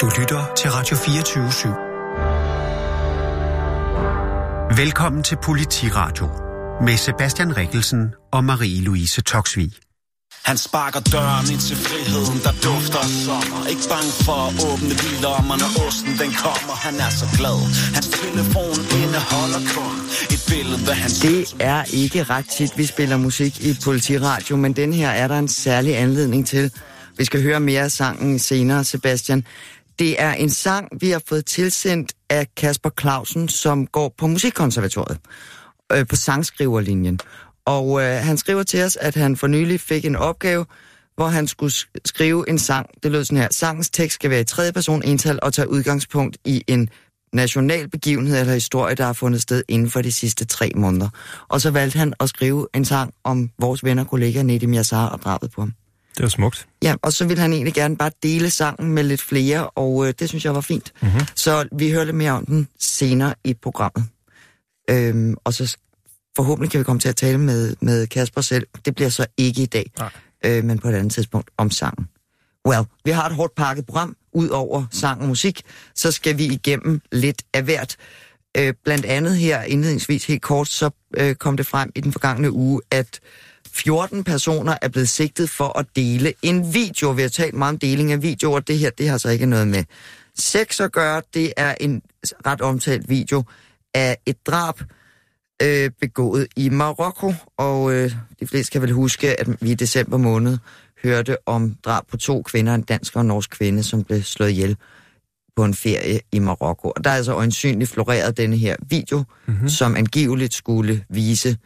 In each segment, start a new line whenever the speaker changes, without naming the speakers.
Du lytter til Radio 24 /7. Velkommen til Politiradio med Sebastian Rikkelsen og Marie-Louise Toksvig.
Han sparker døren ind til friheden, der dufter af sommer. Ikke bange for at åbne biler, når osten den kommer. Han er så glad. Hans telefon indeholder kun et billede af hans...
Det er ikke ret tit, vi spiller musik i Politiradio, men den her er der en særlig anledning til. Vi skal høre mere af sangen senere, Sebastian. Det er en sang, vi har fået tilsendt af Kasper Clausen, som går på Musikkonservatoriet øh, på sangskriverlinjen. Og øh, han skriver til os, at han for nylig fik en opgave, hvor han skulle skrive en sang. Det lød sådan her. Sangens tekst skal være i tredje person ental og tage udgangspunkt i en national begivenhed eller historie, der har fundet sted inden for de sidste tre måneder. Og så valgte han at skrive en sang om vores venner og kollega Nedim Yassar og drabet på ham.
Det var smukt.
Ja, og så ville han egentlig gerne bare dele sangen med lidt flere, og øh, det synes jeg var fint. Mm-hmm. Så vi hører lidt mere om den senere i programmet. Øhm, og så forhåbentlig kan vi komme til at tale med, med Kasper selv. Det bliver så ikke i dag, øh, men på et andet tidspunkt om sangen. Well, vi har et hårdt pakket program. ud over sang og musik, så skal vi igennem lidt af hvert. Øh, blandt andet her indledningsvis helt kort, så øh, kom det frem i den forgangne uge, at 14 personer er blevet sigtet for at dele en video. Vi har talt meget om deling af videoer. Det her, det har så ikke noget med sex at gøre. Det er en ret omtalt video af et drab, øh, begået i Marokko, og øh, de fleste kan vel huske, at vi i december måned hørte om drab på to kvinder, en dansk og en norsk kvinde, som blev slået ihjel på en ferie i Marokko. Og der er altså øjensynligt floreret denne her video, mm-hmm. som angiveligt skulle vise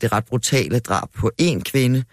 det ret brutale drab på en kvinde.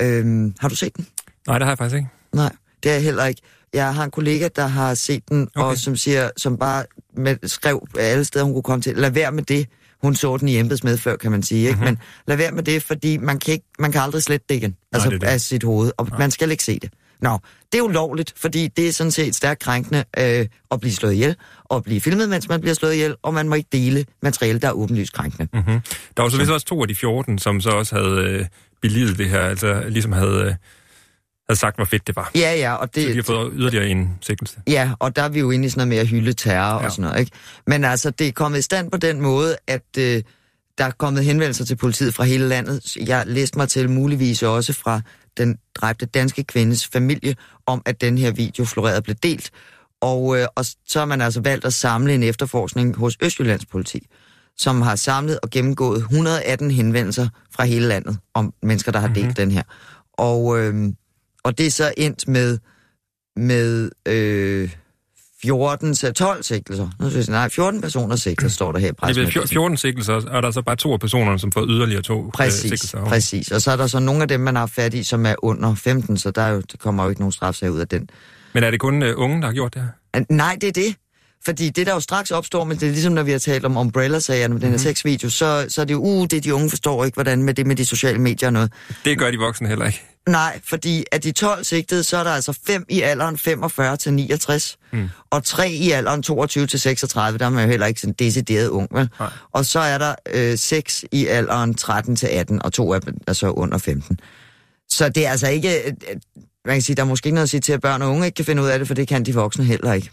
Øhm, har du set den?
Nej, det har jeg faktisk ikke.
Nej, det er jeg heller ikke. Jeg har en kollega, der har set den, okay. og som siger, som bare med, skrev alle steder, hun kunne komme til, lad være med det. Hun så den i embedsmed før, kan man sige, ikke? Mm-hmm. men lad være med det, fordi man kan, ikke, man kan aldrig slette det igen, altså det det. af sit hoved, og Nej. man skal ikke se det. Nå, det er ulovligt, fordi det er sådan set stærkt krænkende øh, at blive slået ihjel, og blive filmet, mens man bliver slået ihjel, og man må ikke dele materiale, der er åbenlyst krænkende.
Mm-hmm. Der var så vist også to af de 14, som så også havde øh, belivet det her, altså ligesom havde... Øh havde sagt, hvor fedt det var.
Ja, ja. Og det,
så de har fået yderligere en sigtelse.
Ja, og der er vi jo inde i sådan noget med at hylde terror ja. og sådan noget, ikke? Men altså, det er kommet i stand på den måde, at øh, der er kommet henvendelser til politiet fra hele landet. Jeg læste mig til muligvis også fra den dræbte danske kvindes familie, om at den her video florerede blev delt. Og, øh, og så har man altså valgt at samle en efterforskning hos Østjyllands politi, som har samlet og gennemgået 118 henvendelser fra hele landet om mennesker, der har delt mm-hmm. den her. Og... Øh, og det er så endt med, med øh, 14, 12 sigtelser. Nu synes jeg, nej, 14 personer sigtelser står der her i
Det er 14 sigtelser, og der er så bare to af personerne, som får yderligere to
øh, præcis,
øh, sigtelser.
Præcis, og så er der så nogle af dem, man har fat i, som er under 15, så der, er jo, der kommer jo ikke nogen strafsag ud af den.
Men er det kun uh, unge, der har gjort det her?
Nej, det er det. Fordi det, der jo straks opstår, men det er ligesom, når vi har talt om Umbrella-sagerne med mm-hmm. den her mhm. sexvideo, så, så er det jo, uh, det de unge forstår ikke, hvordan med det med de sociale medier og noget.
Det gør de voksne heller ikke.
Nej, fordi af de 12 sigtede, så er der altså 5 i alderen 45 til 69, mm. og 3 i alderen 22 til 36, der er man jo heller ikke sådan decideret ung, vel? Nej. Og så er der øh, 6 i alderen 13 til 18, og to af dem er så under 15. Så det er altså ikke, øh, man kan sige, der er måske ikke noget at sige til, at børn og unge ikke kan finde ud af det, for det kan de voksne heller ikke.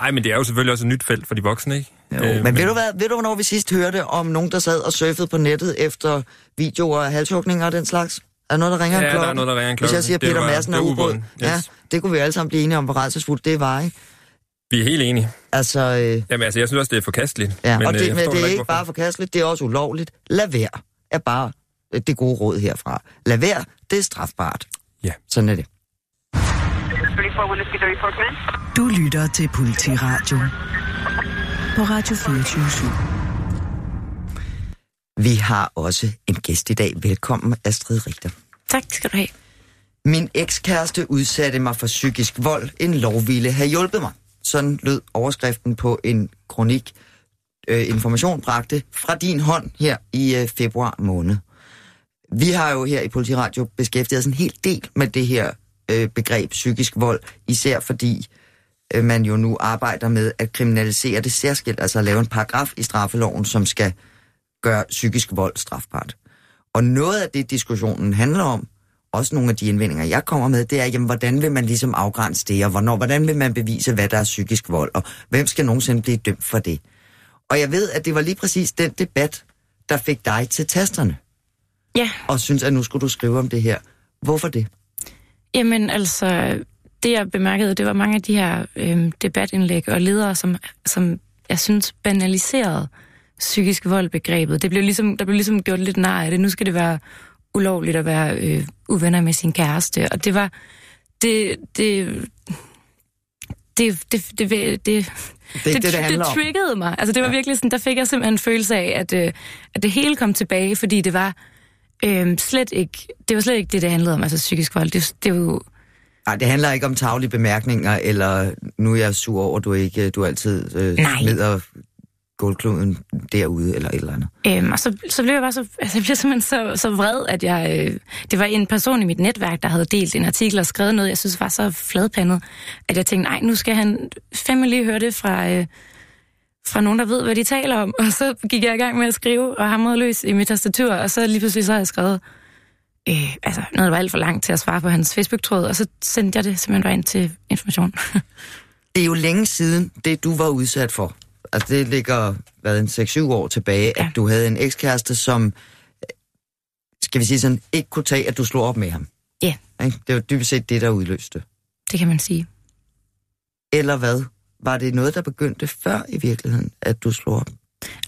Nej, men det er jo selvfølgelig også et nyt felt for de voksne, ikke?
Jo, øh, men, men ved du, hvad, ved du, hvornår vi sidst hørte om nogen, der sad og surfede på nettet efter videoer af halshugninger og den slags? Er der noget, der ringer
ja,
en klokke?
der er noget, der ringer en klokke.
Hvis jeg siger
det
Peter
var,
Madsen er ubåd. Yes. Ja, det kunne vi alle sammen blive enige om, hvor rædselsfuldt det var, ikke?
Vi er helt enige.
Altså... Øh...
Jamen altså, jeg synes også, det er forkasteligt.
Ja,
men,
og det,
øh,
men det er ikke
hvorfor.
bare forkasteligt, det er også ulovligt. Lad være er bare øh, det gode råd herfra. Lad være, det er strafbart.
Ja.
Sådan er det.
Du lytter til Politiradio på Radio 24
Vi har også en gæst i dag. Velkommen, Astrid Richter.
Tak skal du have.
Min ekskæreste udsatte mig for psykisk vold. En lov ville have hjulpet mig. Sådan lød overskriften på en kronik, øh, information bragte fra din hånd her i øh, februar måned. Vi har jo her i Politiradio beskæftiget os en hel del med det her øh, begreb psykisk vold, især fordi øh, man jo nu arbejder med at kriminalisere det særskilt, altså at lave en paragraf i straffeloven, som skal gøre psykisk vold strafbart. Og noget af det, diskussionen handler om, også nogle af de indvendinger, jeg kommer med, det er, jamen, hvordan vil man ligesom afgrænse det, og hvornår, hvordan vil man bevise, hvad der er psykisk vold, og hvem skal nogensinde blive dømt for det? Og jeg ved, at det var lige præcis den debat, der fik dig til tasterne,
Ja,
og synes, at nu skulle du skrive om det her. Hvorfor det?
jamen altså, det jeg bemærkede, det var mange af de her øhm, debatindlæg og ledere, som, som jeg synes banaliserede psykisk vold-begrebet. Det blev ligesom, der blev ligesom gjort lidt nar af det. Nu skal det være ulovligt at være øh, uvenner med sin kæreste. Og det var... Det, det, det, det, det, det, det,
Det det, det
det
om.
triggede mig. Altså, det var ja. virkelig sådan, der fik jeg simpelthen en følelse af, at, øh, at det hele kom tilbage, fordi det var øh, slet ikke, det var slet ikke det, det handlede om, altså psykisk vold. Det, det er jo,
Nej, det handler ikke om taglige bemærkninger, eller nu er jeg sur over, du ikke du altid øh,
Nej.
smider gulvkloden derude, eller et eller andet.
Øhm, og så, så blev jeg bare så, altså jeg blev simpelthen så, så vred, at jeg, øh, det var en person i mit netværk, der havde delt en artikel og skrevet noget, jeg synes var så fladpandet, at jeg tænkte, nej, nu skal han fandme lige høre det fra, øh, fra nogen, der ved, hvad de taler om. Og så gik jeg i gang med at skrive og hamrede løs i mit tastatur, og så lige pludselig så havde jeg skrevet øh, altså noget, der var alt for langt til at svare på hans Facebook-tråd, og så sendte jeg det simpelthen bare ind til information.
Det er jo længe siden, det du var udsat for. Altså det ligger, hvad, en 6-7 år tilbage, ja. At du havde en ekskæreste, som, øh, skal vi sige sådan, ikke kunne tage, at du slog op med ham.
Ja.
Det var dybest set det, der udløste.
det kan man sige.
Eller hvad? Var det noget, der begyndte før i virkeligheden, at du slog op?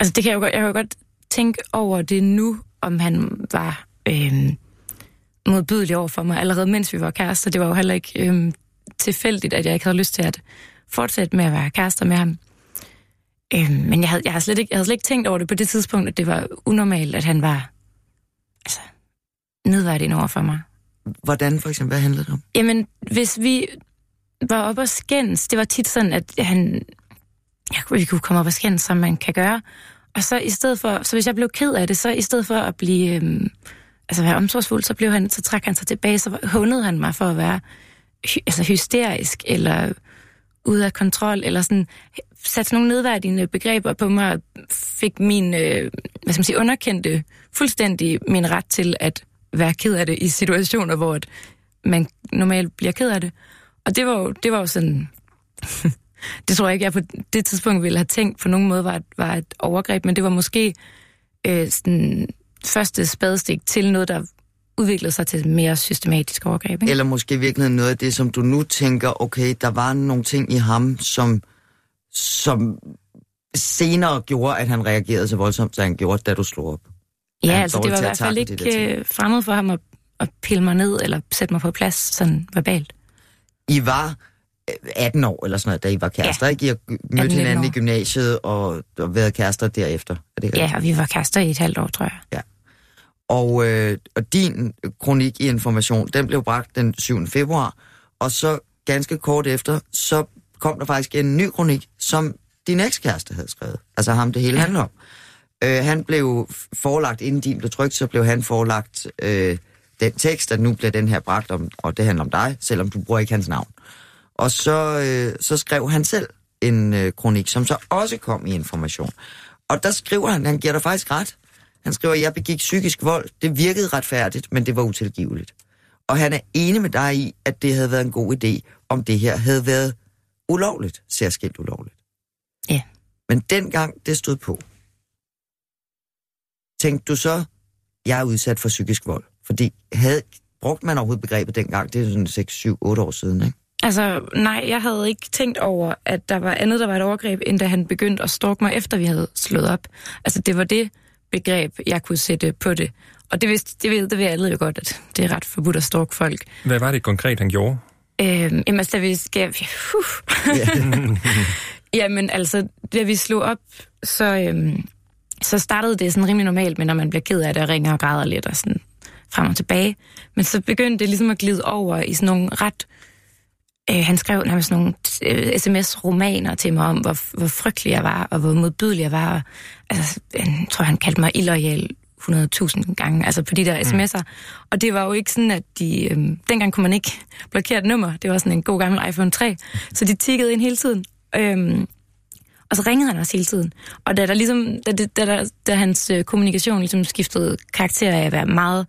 Altså, det kan jeg jo godt, jeg kan jo godt tænke over det nu, om han var øhm, modbydelig over for mig, allerede mens vi var kærester. Det var jo heller ikke øhm, tilfældigt, at jeg ikke havde lyst til at fortsætte med at være kærester med ham. Øhm, men jeg havde, jeg, havde slet ikke, jeg havde slet ikke tænkt over det på det tidspunkt, at det var unormalt, at han var altså, nedværdigende over for mig.
Hvordan for eksempel? Hvad handlede det om?
Jamen, hvis vi var oppe og skændes, det var tit sådan, at han, ja, vi kunne komme op og skændes, som man kan gøre. Og så i stedet for, så hvis jeg blev ked af det, så i stedet for at blive, øhm, altså være omsorgsfuld, så blev han, så trak han sig tilbage, så hundede han mig for at være hy, altså hysterisk, eller ude af kontrol, eller sådan, satte nogle nedværdigende begreber på mig, og fik min, øh, hvad skal man sige, underkendte fuldstændig min ret til at være ked af det i situationer, hvor at man normalt bliver ked af det. Og det var jo, det var jo sådan... det tror jeg ikke, jeg på det tidspunkt ville have tænkt på nogen måde var, et- var et overgreb, men det var måske øh, sådan, første spadestik til noget, der udviklede sig til et mere systematisk overgreb. Ikke?
Eller måske i virkeligheden noget af det, som du nu tænker, okay, der var nogle ting i ham, som, som senere gjorde, at han reagerede så voldsomt, som han gjorde, da du slog op.
Ja, altså det var i hvert fald ikke øh, fremmed for ham at, at pille mig ned eller sætte mig på plads sådan verbalt.
I var øh, 18 år eller sådan noget, da I var kærester, ja. ikke? I har mødt
18-19
hinanden i
år.
gymnasiet og, og været kærester derefter. Er det?
Ja, og vi var kærester i et halvt år, tror jeg.
Og, øh, og din kronik i Information, den blev bragt den 7. februar, og så ganske kort efter, så kom der faktisk en ny kronik, som din ekskæreste havde skrevet. Altså ham, det hele handler om. Øh, han blev forelagt, inden din blev trygt, så blev han forelagt øh, den tekst, at nu bliver den her bragt om, og det handler om dig, selvom du bruger ikke hans navn. Og så, øh, så skrev han selv en øh, kronik, som så også kom i Information. Og der skriver han, han giver dig faktisk ret. Han skriver, jeg begik psykisk vold. Det virkede retfærdigt, men det var utilgiveligt. Og han er enig med dig i, at det havde været en god idé, om det her havde været ulovligt, særskilt ulovligt.
Ja.
Men dengang det stod på, tænkte du så, jeg er udsat for psykisk vold? Fordi havde, brugte man overhovedet begrebet dengang? Det er sådan 6, 7, 8 år siden, ikke?
Altså, nej, jeg havde ikke tænkt over, at der var andet, der var et overgreb, end da han begyndte at stalke mig, efter vi havde slået op. Altså, det var det begreb, jeg kunne sætte på det. Og det, vidste, det, ved, det ved alle jo godt, at det er ret forbudt at stalke folk.
Hvad var det konkret, han gjorde?
Øhm, jamen, altså, da vi skal... Uh. jamen, altså, da vi slog op, så, øhm, så startede det sådan rimelig normalt, men når man bliver ked af det og ringer og græder lidt og sådan frem og tilbage. Men så begyndte det ligesom at glide over i sådan nogle ret... Øh, han skrev nærmest nogle øh, sms-romaner til mig om, hvor, hvor frygtelig jeg var, og hvor modbydelig jeg var. Altså, jeg tror, han kaldte mig illoyal 100.000 gange, altså på de der sms'er. Og det var jo ikke sådan, at de... Øhm, dengang kunne man ikke blokere et nummer. Det var sådan en god gammel iPhone 3. Så de tikkede ind hele tiden. Øhm, og så ringede han også hele tiden. Og da, der ligesom, da, da, da, da hans øh, kommunikation ligesom skiftede karakter af at være meget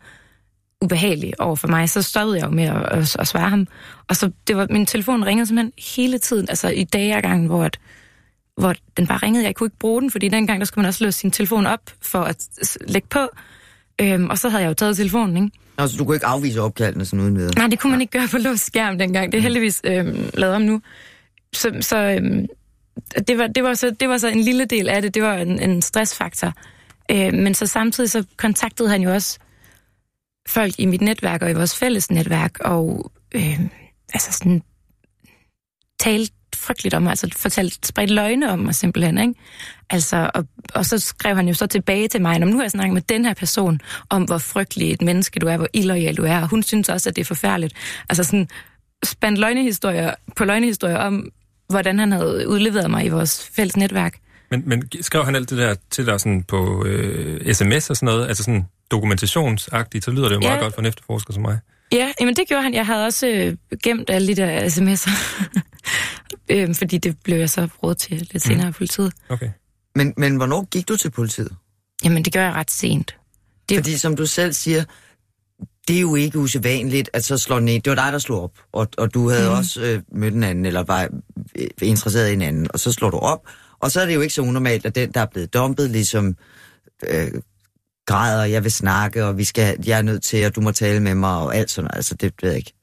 ubehagelig over for mig, så stoppede jeg jo med at, at, at svare ham. Og så, det var, min telefon ringede simpelthen hele tiden, altså i dage gangen, hvor, at, hvor den bare ringede. Jeg kunne ikke bruge den, fordi dengang, der skulle man også løse sin telefon op for at lægge på. Øhm, og så havde jeg jo taget telefonen, ikke?
Altså, du kunne ikke afvise opkaldene sådan uden videre?
Nej, det kunne man ikke gøre på låst skærm dengang. Det er heldigvis øhm, lavet om nu. Så, så øhm, det, var, det, var så, det var så en lille del af det. Det var en, en stressfaktor. Øh, men så samtidig så kontaktede han jo også folk i mit netværk og i vores fælles netværk, og øh, altså sådan talte frygteligt om mig, altså fortalte, spredt løgne om mig simpelthen, ikke? Altså, og, og så skrev han jo så tilbage til mig, om nu har jeg snakket med den her person, om hvor frygtelig et menneske du er, hvor illoyal du er, og hun synes også, at det er forfærdeligt. Altså sådan, spændt løgnehistorier på løgnehistorier om, hvordan han havde udleveret mig i vores fælles netværk.
Men, men skrev han alt det der til dig sådan på øh, sms og sådan noget, altså sådan dokumentationsagtigt, så lyder det jo meget
Ja.
godt for en efterforsker som mig.
Ja, jamen det gjorde han. Jeg havde også øh, gemt alle de der sms'er, øhm, fordi det blev jeg så råd til lidt senere af politiet.
Okay.
Men, men hvornår gik du til politiet?
Jamen det gør jeg ret sent. Det-
Fordi som du selv siger, det er jo ikke usædvanligt, at så slår ned. Det var dig, der slog op, og, og du havde mm. også øh, mødt en anden, eller var øh, interesseret i en anden, og så slår du op. Og så er det jo ikke så unormalt, at den, der er blevet dumpet, ligesom øh, græder, jeg vil snakke, og vi skal, jeg er nødt til, at du må tale med mig, og alt sådan noget. Altså, det ved jeg ikke.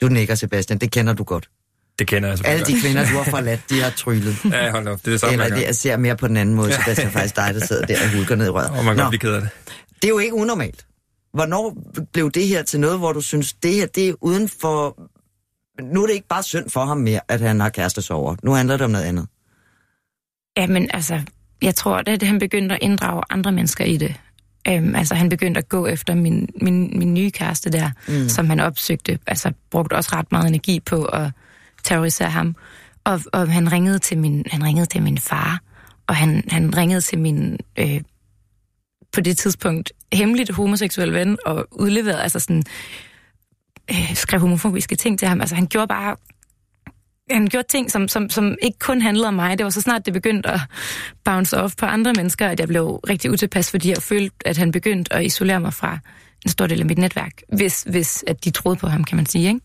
Du nikker, Sebastian, det kender du godt.
Det kender jeg
Alle
selvfølgelig
de kvinder, du har forladt, de har tryllet.
Ja, hold op, det er det samme
Eller det, jeg ser mere på den anden måde, Sebastian, faktisk dig, der sidder der og hulker ned i røret.
Og man kan blive ked af det.
det er jo ikke unormalt. Hvornår blev det her til noget, hvor du synes, det her, det er uden for... Nu er det ikke bare synd for ham mere, at han har kærestesover. Nu handler det om noget andet.
Jamen altså, jeg tror, at han begyndte at inddrage andre mennesker i det. Øhm, altså han begyndte at gå efter min, min, min nye kæreste der, mm. som han opsøgte. Altså brugte også ret meget energi på at terrorisere ham. Og, og han, ringede til min, han ringede til min far, og han, han ringede til min, øh, på det tidspunkt, hemmeligt homoseksuel ven, og udleverede, altså sådan, øh, skrev homofobiske ting til ham. Altså han gjorde bare han gjorde ting, som, som, som ikke kun handlede om mig. Det var så snart, det begyndte at bounce off på andre mennesker, at jeg blev rigtig utilpas, fordi jeg følte, at han begyndte at isolere mig fra en stor del af mit netværk, hvis, hvis at de troede på ham, kan man sige. Ikke?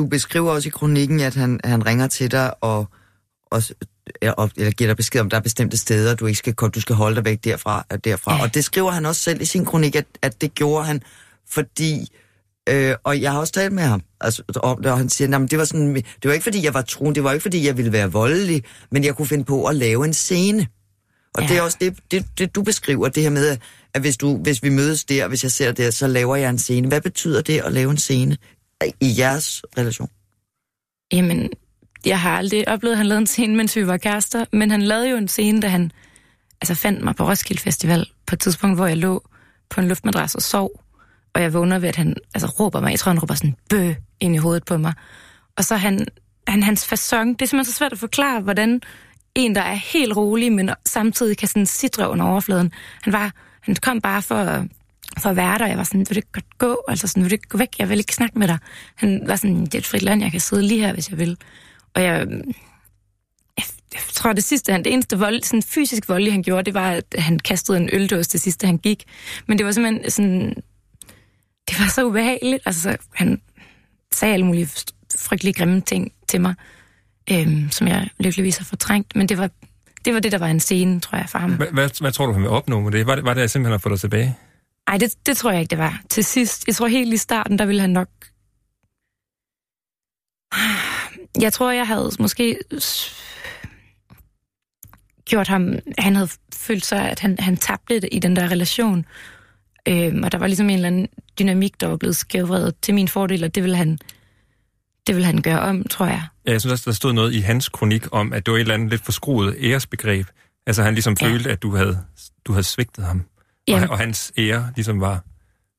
Du beskriver også i kronikken, at han, han ringer til dig og, og, og eller giver dig besked om, der er bestemte steder, du ikke skal du skal holde dig væk derfra. derfra.
Ja.
Og det skriver han også selv i sin kronik, at, at det gjorde han, fordi... Øh, og jeg har også talt med ham altså, om det, og han siger, at det var sådan, det var ikke fordi, jeg var troen, det var ikke fordi, jeg ville være voldelig, men jeg kunne finde på at lave en scene. Og. Ja. det er også det, det, det, du beskriver, det her med, at hvis, du, hvis vi mødes der, hvis jeg ser der, så laver jeg en scene. Hvad betyder det at lave en scene i jeres relation?
Jamen, jeg har aldrig oplevet, at han lavede en scene, mens vi var kærester, men han lavede jo en scene, da han altså, fandt mig på Roskilde Festival, på et tidspunkt, hvor jeg lå på en luftmadras og sov, og jeg vågner ved, at han altså, råber mig, jeg tror, han råber sådan bø ind i hovedet på mig. Og så han, han hans façon, det er simpelthen så svært at forklare, hvordan en, der er helt rolig, men samtidig kan sådan sidre under overfladen. Han, var, han kom bare for, for at være der, jeg var sådan, vil du ikke godt gå? Altså sådan, vil du ikke gå væk? Jeg vil ikke snakke med dig. Han var sådan, det er et frit land, jeg kan sidde lige her, hvis jeg vil. Og jeg, jeg, jeg tror, det sidste, han, det eneste vold, sådan fysisk vold, han gjorde, det var, at han kastede en øldås det sidste, han gik. Men det var simpelthen sådan, det var så ubehageligt. Altså, han sagde alle mulige frygtelige grimme ting til mig, øhm, som jeg lykkeligvis har fortrængt. Men det var, det var det, der var en scene, tror jeg, for ham.
Hvad, hvad, hvad tror du, han vil opnå med det? Var det, var det simpelthen at få dig tilbage?
Nej, det, det tror jeg ikke, det var. Til sidst, jeg tror helt i starten, der ville han nok... Jeg tror, jeg havde måske gjort ham... Han havde følt sig, at han, han tabte det i den der relation. Øhm, og der var ligesom en eller anden dynamik, der var blevet skævvredet til min fordel, og det ville han, det ville han gøre om, tror jeg.
Ja, jeg synes også, der stod noget i hans kronik om, at det var et eller andet lidt forskruet æresbegreb. Altså han ligesom
Ja.
følte, at du havde, du havde svigtet ham. Og,
Jamen.
og hans ære ligesom var...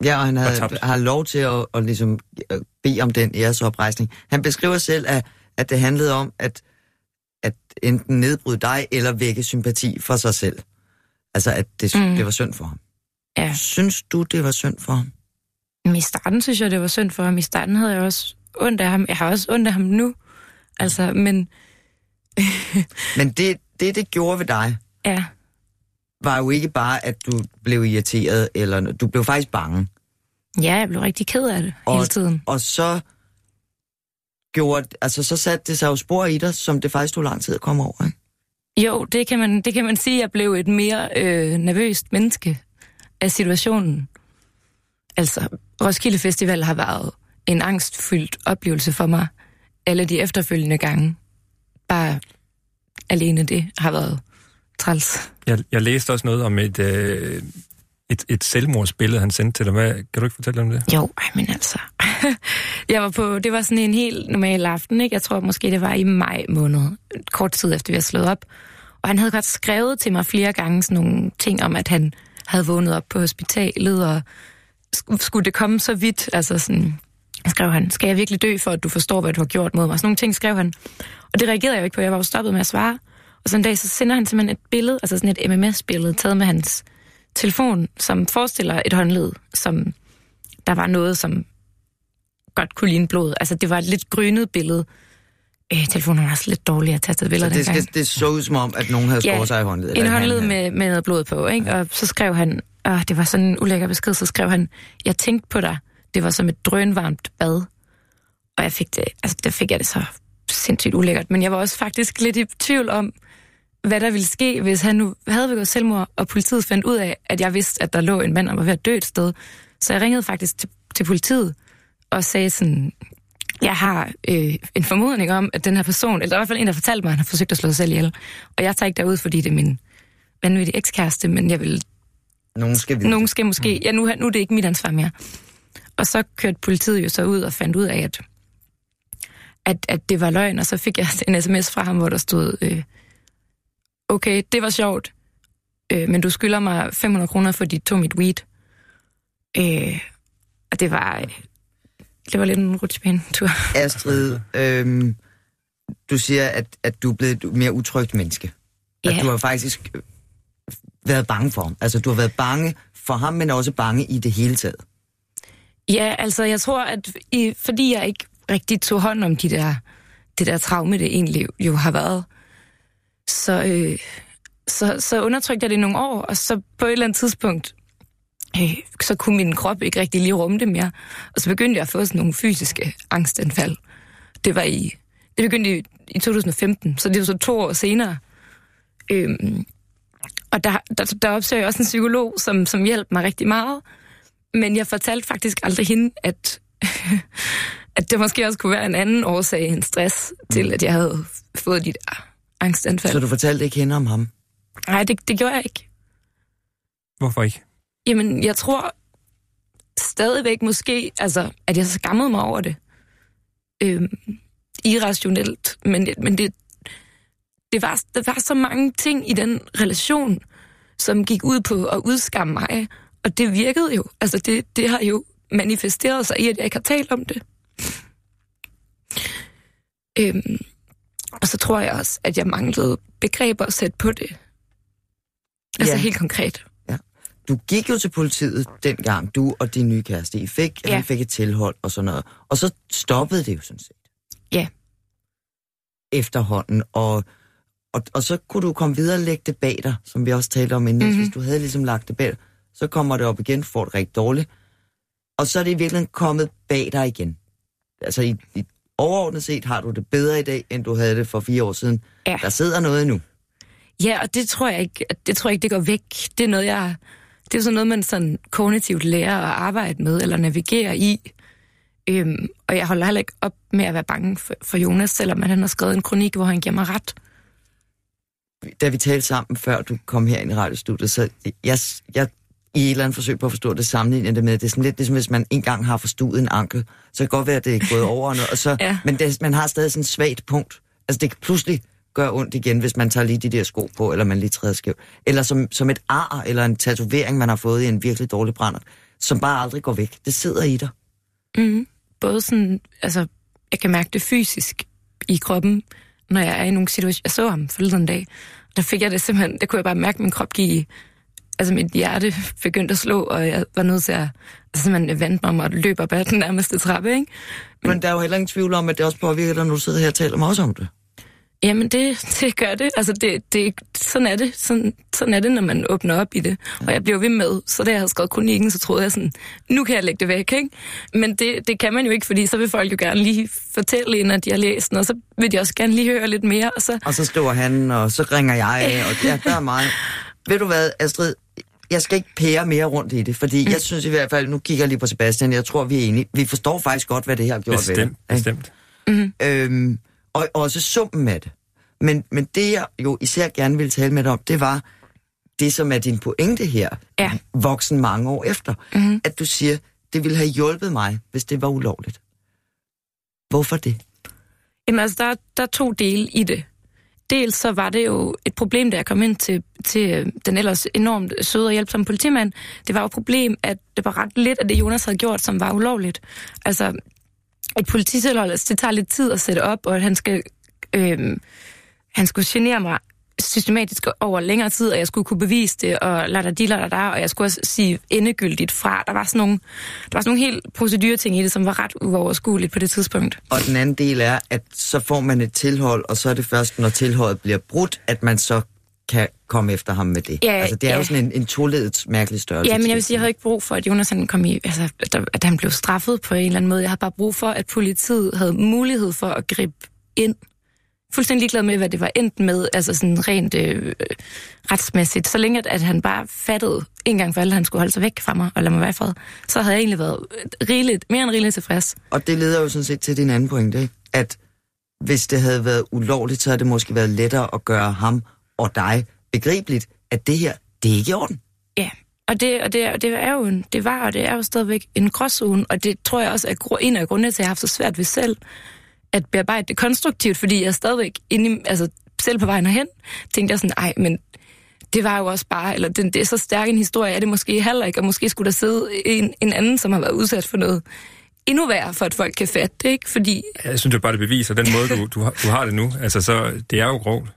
Ja, og han
Og
havde, har lov til at, at ligesom øh, bede om den æresoprejsning. Han beskriver selv, at, at det handlede om at, at enten nedbryde dig eller vække sympati for sig selv. Altså, at det, mm.
Mm.
det var synd for ham.
Ja.
Synes du, det var synd for ham?
Men i starten synes jeg, det var synd for ham. I starten havde jeg også ondt af ham. Jeg har også ondt af ham nu. Altså, men
Men det, det, det gjorde ved dig,
ja,
var jo ikke bare, at du blev irriteret, eller du blev faktisk bange.
Ja, jeg blev rigtig ked af det
Og-
hele tiden.
Og så gjorde, altså så satte det sig jo spor i dig, som det faktisk tog lang tid at komme over. Ikke?
Jo, det kan man, det kan man sige, jeg blev et mere øh, nervøst menneske af situationen. Altså, Roskilde Festival har været en angstfyldt oplevelse for mig alle de efterfølgende gange. Bare alene det har været træls.
Jeg, jeg læste også noget om et, øh, et, et selvmordsbillede, han sendte til dig. Hvad, kan du ikke fortælle om det?
Jo, ej, men altså. jeg var på, det var sådan en helt normal aften, ikke? Jeg tror måske, det var i maj måned, kort tid efter vi havde slået op. Og han havde godt skrevet til mig flere gange sådan nogle ting om, at han havde vågnet op på hospitalet, og sk- skulle det komme så vidt, altså sådan, skrev han, skal jeg virkelig dø for, at du forstår, hvad du har gjort mod mig? Sådan nogle ting skrev han. Og det reagerede jeg jo ikke på, jeg var jo stoppet med at svare. Og så en dag, så sender han simpelthen et billede, altså sådan et MMS-billede, taget med hans telefon, som forestiller et håndled, som der var noget, som godt kunne ligne blod. Altså, det var et lidt grynet billede. Øh, telefonen var også lidt dårlig at tage til billeder
det, det, det så ud som om, at nogen havde skåret sig i håndledet.
en håndled med, med noget blod på, ikke? Og så skrev han, og det var sådan en ulækker besked, så skrev han, jeg tænkte på dig, det var som et drønvarmt bad. Og jeg fik det, altså der fik jeg det så sindssygt ulækkert, men jeg var også faktisk lidt i tvivl om, hvad der ville ske, hvis han nu havde begået selvmord, og politiet fandt ud af, at jeg vidste, at der lå en mand, og var ved at dø et sted. Så jeg ringede faktisk til, til politiet og sagde sådan, jeg har øh, en formodning om, at den her person, eller er i hvert fald en, der fortalte mig, at han har forsøgt at slå sig selv ihjel. Og jeg tager ikke derud, fordi det er min vanvittige ekskæreste, men jeg vil
Nogen skal vide
nogen skal måske... Ja, nu, nu er det ikke mit ansvar mere. Og så kørte politiet jo så ud og fandt ud af, at, at, at det var løgn, og så fik jeg en sms fra ham, hvor der stod, øh, okay, det var sjovt, øh, men du skylder mig 500 kroner, fordi du tog mit weed. Øh, og det var, øh, det var lidt en rutsjebanetur.
Astrid, øhm, du siger, at, at du er blevet et mere utrygt menneske. At
Ja.
du har faktisk øh, været bange for ham. Altså, du har været bange for ham, men også bange i det hele taget.
Ja, altså jeg tror, at i, fordi jeg ikke rigtig tog hånd om de der, det der traume, det egentlig jo har været, så, øh, så, så undertrykte jeg det nogle år, og så på et eller andet tidspunkt, øh, så kunne min krop ikke rigtig lige rumme det mere. Og så begyndte jeg at få sådan nogle fysiske angstanfald. Det var i, det begyndte i, i 2015, så det var så to år senere. Øhm, og der, der, der opsøger jeg også en psykolog, som, som hjalp mig rigtig meget. Men jeg fortalte faktisk aldrig hende, at, at det måske også kunne være en anden årsag end stress til, at jeg havde fået de der angstanfald.
Så du fortalte ikke hende om ham?
Nej, det, det gjorde jeg ikke.
Hvorfor ikke?
Jamen, jeg tror stadigvæk måske, altså, at jeg skammede mig over det. Øhm, irrationelt. Men, det- men det, det, var, der var så mange ting i den relation, som gik ud på at udskamme mig. Og det virkede jo. Altså, det, det har jo manifesteret sig i, at jeg ikke har talt om det. Øhm, og så tror jeg også, at jeg manglede begreber at sætte på det. Altså
Ja.
helt konkret.
Du gik jo til politiet dengang, du og din nye kæreste. I fik,
Ja.
Han fik et tilhold og sådan noget. Og så stoppede det jo sådan set.
Ja.
Efterhånden. Og, og, og så kunne du komme videre og lægge det bag dig, som vi også talte om inden. Mm-hmm. Hvis du havde ligesom lagt det bag dig, så kommer det op igen, får det rigtig dårligt. Og så er det i virkeligheden kommet bag dig igen. Altså i, i overordnet set har du det bedre i dag, end du havde det for fire år siden.
Ja.
Der sidder noget nu.
Ja, og det tror jeg ikke, det tror jeg ikke, det går væk. Det er noget, jeg, det er sådan noget, man sådan kognitivt lærer at arbejde med, eller navigere i. Øhm, og jeg holder heller ikke op med at være bange for, for Jonas, selvom han har skrevet en kronik, hvor han giver mig ret.
da vi talte sammen, før du kom her ind i radiostudiet, så jeg, jeg i et eller andet forsøg på at forstå det, sammenligner det med, det er sådan lidt ligesom, hvis man engang har forstuet en ankel, så kan det godt være, at det er gået over, og noget, og så,
Ja.
men det, man har stadig sådan et svagt punkt. Altså det kan pludselig gøre ondt igen, hvis man tager lige de der sko på, eller man lige træder skævt. Eller som, som et ar, eller en tatovering, man har fået i en virkelig dårlig brænder, som bare aldrig går væk. Det sidder i dig.
Mm. Både sådan, altså, jeg kan mærke det fysisk i kroppen, når jeg er i nogle situationer. Jeg så ham forleden dag, og der fik jeg det simpelthen, der kunne jeg bare mærke min krop give, altså mit hjerte begyndte at slå, og jeg var nødt til at altså, simpelthen vente mig om at løbe op ad den nærmeste trappe, ikke?
Men der er jo heller ingen tvivl om, at det også påvirker dig, når du sidder her og taler med os om det.
Jamen, det, det gør det. Altså, det, det, sådan er det. Sådan, sådan er det, når man åbner op i det. Og jeg blev ved med, så da jeg havde skrevet kronikken, så troede jeg sådan, nu kan jeg lægge det væk, ikke? Men det, det kan man jo ikke, fordi så vil folk jo gerne lige fortælle en, at de har læst den, og så vil de også gerne lige høre lidt mere. Og så,
Og så skriver han, og så ringer jeg, og ja, der er meget. Ved du hvad, Astrid? Jeg skal ikke pære mere rundt i det, fordi mm. jeg synes i hvert fald, nu kigger jeg lige på Sebastian, jeg tror, vi er enige. Vi forstår faktisk godt, hvad det her har gjort ved dig,
Bestemt, bestemt.
Øhm, og også summen af det. Men, men det, jeg jo især gerne ville tale med dig om, det var det, som er din pointe her,
Ja.
voksen mange år efter, mm-hmm. at du siger, det ville have hjulpet mig, hvis det var ulovligt. Hvorfor det?
Jamen altså, der, der er to dele i det. Dels så var det jo et problem, da jeg kom ind til, til øh, den ellers enormt søde og hjælpsomme politimand. Det var jo et problem, at det var ret lidt af det, Jonas havde gjort, som var ulovligt. Altså, et polititilhold, altså, det tager lidt tid at sætte op, og at han skal, øh, han skulle genere mig systematisk over længere tid, og jeg skulle kunne bevise det, og la da di, la da da, og jeg skulle også sige endegyldigt fra. Der var sådan nogle, der var sådan nogle helt procedureting i det, som var ret uoverskueligt på det tidspunkt.
Og den anden del er, at så får man et tilhold, og så er det først, når tilholdet bliver brudt, at man så kan komme efter ham med det.
Ja,
altså, det er
ja.
jo sådan en, en toledet mærkelig størrelse.
Ja, men jeg vil sige, jeg havde ikke brug for, at Jonas han kom i, altså, at, der- at han blev straffet på en eller anden måde. Jeg havde bare brug for, at politiet havde mulighed for at gribe ind. Fuldstændig ligeglad med, hvad det var endt med, altså sådan rent øh, retsmæssigt. Så længe, at, at han bare fattede en gang for alle, at han skulle holde sig væk fra mig og lade mig være i fred, så havde jeg egentlig været rigeligt, mere end rigeligt tilfreds.
Og det leder jo sådan set til din anden pointe, at hvis det havde været ulovligt, så havde det måske været lettere at gøre ham og dig begribeligt, at det her, det er ikke i orden.
Ja, og det, og det, og det er jo en, det var, og det er jo stadigvæk en gråzone, og det tror jeg også er en af grundene til, at jeg har haft så svært ved selv at bearbejde det konstruktivt, fordi jeg stadigvæk, inde i, altså selv på vejen herhen, tænkte jeg sådan, ej, men det var jo også bare, eller det, det er så stærk en historie, er det måske heller ikke, og måske skulle der sidde en, en anden, som har været udsat for noget endnu værre, for at folk kan fatte det, ikke? Fordi,
Jeg synes, det bare det beviser den måde, du, du, har, du har det nu. Altså, så det er jo grovt.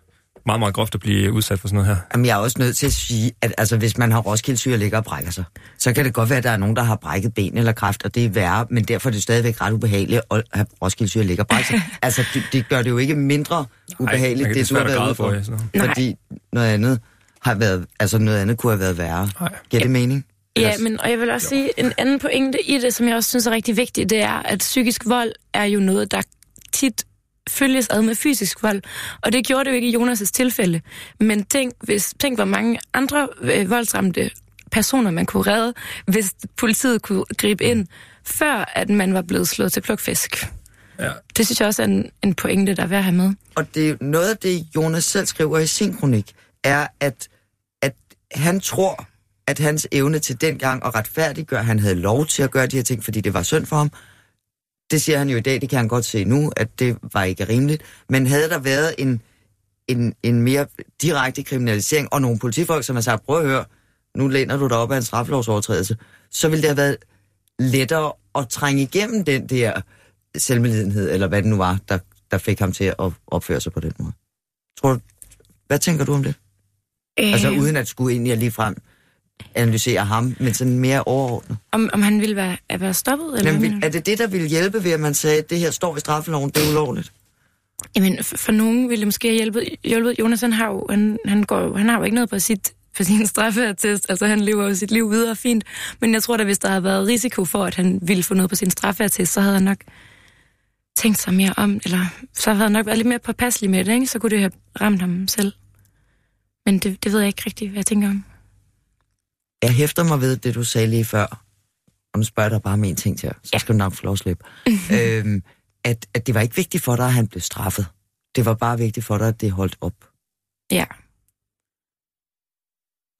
Meget, meget groft at blive udsat for sådan noget her.
Jamen, jeg er også nødt til at sige, at altså, hvis man har Roskilde syge og ligger og brækker sig, så kan det godt være, at der er nogen, der har brækket ben eller kræft, og det er værre, men derfor er det stadigvæk ret ubehageligt at have Roskilde syge og ligger og brækker sig. altså, det, det, gør det jo ikke mindre ubehageligt,
man kan
det du har været ude
for,
for.
ja,
fordi noget andet har været, altså noget andet kunne have været værre.
Nej.
Giver det mening?
ja, men, og jeg vil også sige, en anden pointe i det, som jeg også synes er rigtig vigtigt, det er, at psykisk vold er jo noget, der tit følges ad med fysisk vold. Og det gjorde det jo ikke i Jonas' tilfælde. Men tænk, hvis, tænk hvor mange andre øh, voldsramte personer, man kunne redde, hvis politiet kunne gribe ind, før at man var blevet slået til plukfisk.
Ja.
Det synes jeg også er en, en pointe, der er værd at have med.
Og det er noget af det, Jonas selv skriver i sin kronik, er, at, at han tror, at hans evne til dengang at retfærdiggøre, at han havde lov til at gøre de her ting, fordi det var synd for ham. Det siger han jo i dag, det kan han godt se nu, at det var ikke rimeligt. Men havde der været en, en, en mere direkte kriminalisering, og nogle politifolk, som har sagt, prøv at høre, nu læner du dig op af en straffelovsovertrædelse, så ville det have været lettere at trænge igennem den der selvmedlidenhed, eller hvad det nu var, der, der fik ham til at opføre sig på den måde. Tror du, hvad tænker du om det?
Øh,
Altså uden at skulle ind i at ligefrem analysere ham, men sådan mere overordnet.
om, om han ville være, at være stoppet? Eller
Men
hvad
vil,
mener du?
er det det, der ville hjælpe ved, at man sagde, at det her står i straffeloven, det er ulovligt?
Jamen, for, for nogen ville det måske have hjulpet, hjulpet. Jonas, han har jo, han, han går, han har jo ikke noget på sit på sin straffeattest. Altså, han lever jo sit liv videre fint. Men jeg tror da, hvis der havde været risiko for, at han ville få noget på sin straffeattest, så havde han nok tænkt sig mere om, eller så havde han nok været lidt mere påpasselig med det, ikke? Så kunne det have ramt ham selv. Men det, det ved jeg ikke rigtigt, hvad jeg tænker om.
Jeg hæfter mig ved det, du sagde lige før, og nu spørger jeg dig bare om en ting til, så skal du nok få lov at slippe. øhm, at, at det var ikke vigtigt for dig, at han blev straffet. Det var bare vigtigt for dig, at det holdt op.
Ja.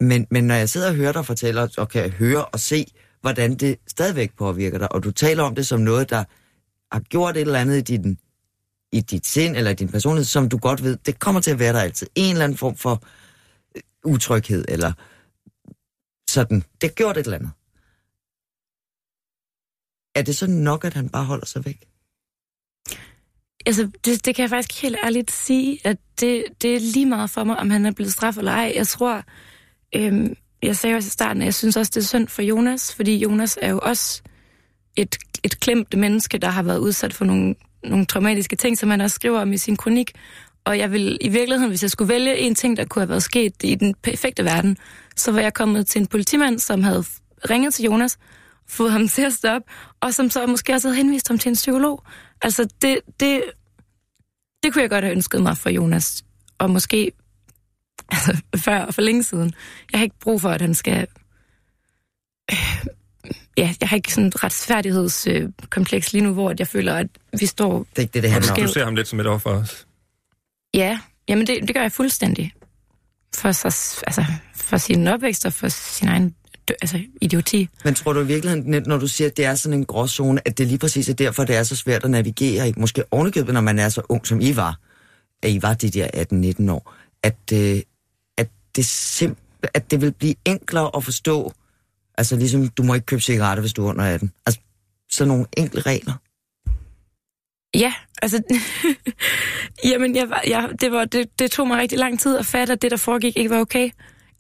Men, men når jeg sidder og hører dig fortælle, og kan høre og se, hvordan det stadigvæk påvirker dig, og du taler om det som noget, der har gjort et eller andet i, din, i dit sind eller din personlighed, som du godt ved, det kommer til at være der altid. En eller anden form for øh, utryghed, eller sådan. Det har gjort et eller andet. Er det så nok, at han bare holder sig væk?
Altså, det, det kan jeg faktisk helt ærligt sige, at det, det er lige meget for mig, om han er blevet straffet eller ej. Jeg tror, øhm, jeg sagde også i starten, at jeg synes også, det er synd for Jonas, fordi Jonas er jo også et, et klemt menneske, der har været udsat for nogle, nogle traumatiske ting, som han også skriver om i sin kronik. Og jeg vil i virkeligheden, hvis jeg skulle vælge en ting, der kunne have været sket i den perfekte verden, så var jeg kommet til en politimand, som havde ringet til Jonas, fået ham til at stoppe, og som så måske også havde henvist ham til en psykolog. Altså, det, det, det kunne jeg godt have ønsket mig for Jonas. Og måske altså, før og for længe siden. Jeg har ikke brug for, at han skal... Øh, ja, jeg har ikke sådan et retfærdighedskompleks lige nu, hvor jeg føler, at vi står...
Det er ikke det, det handler om.
Du ser ham lidt som et offer også.
Ja, jamen det, det gør jeg fuldstændig. For, så, altså, for sin opvækst og for sin egen altså, idioti.
Men tror du i virkeligheden, når du siger, at det er sådan en gråzone, at det lige præcis er derfor, det er så svært at navigere i, måske ovenikøbet, når man er så ung, som I var, at I var de der 18-19 år, at, øh, at, det simp- at det vil blive enklere at forstå, altså ligesom, du må ikke købe cigaretter, hvis du er under 18. Altså, sådan nogle enkle regler.
Ja, altså, jamen, jeg, jeg, det, var, det, det tog mig rigtig lang tid at fatte, at det, der foregik, ikke var okay.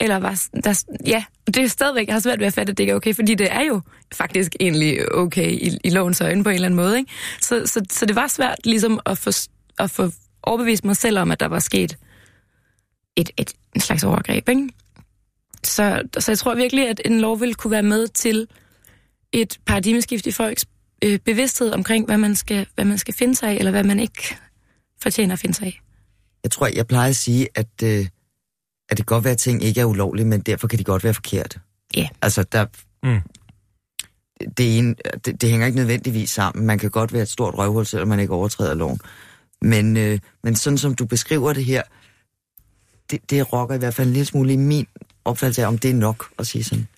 Eller var, der, ja, det er stadigvæk, jeg har svært ved at fatte, at det ikke er okay, fordi det er jo faktisk egentlig okay i, i lovens øjne på en eller anden måde. Ikke? Så, så, så det var svært ligesom at få, at få overbevist mig selv om, at der var sket et, et, en slags overgreb. Ikke? Så, så jeg tror virkelig, at en lov vil kunne være med til et paradigmeskift i folks øh, bevidsthed omkring, hvad man, skal, hvad man skal finde sig af, eller hvad man ikke fortjener at finde sig af.
Jeg tror, jeg plejer at sige, at, øh, at det kan godt være, at ting ikke er ulovlige, men derfor kan de godt være forkerte.
Ja. Yeah.
Altså, der,
Mm.
det, ene, det, det hænger ikke nødvendigvis sammen. Man kan godt være et stort røvhul, selvom man ikke overtræder loven. Men, øh, men sådan som du beskriver det her, det, det rokker i hvert fald en lille smule i min opfattelse af, om det er nok at sige sådan.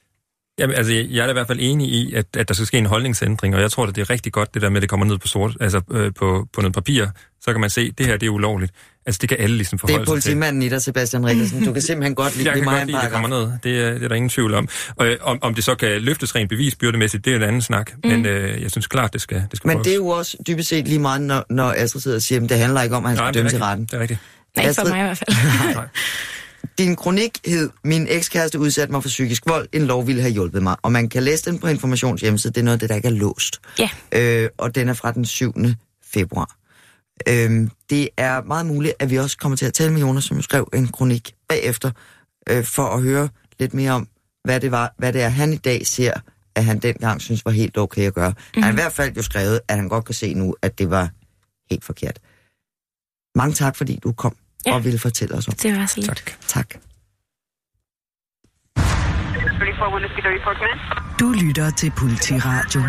Jamen, altså, jeg er da i hvert fald enig i, at, at der skal ske en holdningsændring, og jeg tror, at det er rigtig godt, det der med, at det kommer ned på sort, altså øh, på, på noget papir, så kan man se, at det her det er ulovligt. Altså, det kan alle ligesom
Det
forholde
er
sig til.
politimanden i dig, Sebastian Rikkelsen. Du kan simpelthen godt lide
Jeg
det,
kan
mig
godt lide, det kommer ned. Det er, det er der ingen tvivl om. Og øh, om, om det så kan løftes rent bevisbyrdemæssigt, det er en anden snak. Mm. Men øh, jeg synes klart, det skal, det skal
Men
prøves.
det er jo også dybest set lige meget, når, når Astrid sidder og siger, at det handler ikke om, at han
Nej,
skal
det er
dømme til retten.
Det er rigtigt.
Nej, for mig i hvert fald.
Din kronik hed, min ekskæreste udsatte mig for psykisk vold, en lov ville have hjulpet mig. Og man kan læse den på Informations hjemmeside, det er noget af det, der ikke er låst.
Ja.
Øh, og den er fra den 7. februar. Øh, det er meget muligt, at vi også kommer til at tale med Jonas, som skrev en kronik bagefter, øh, for at høre lidt mere om, hvad det, var, hvad det er, han i dag ser, at han dengang synes var helt okay at gøre. Mm-hmm. Han har i hvert fald jo skrevet, at han godt kan se nu, at det var helt forkert. Mange tak, fordi du kom
Ja.
og ville fortælle os om det.
Var så lidt.
Tak.
Tak.
Du lytter til Politiradio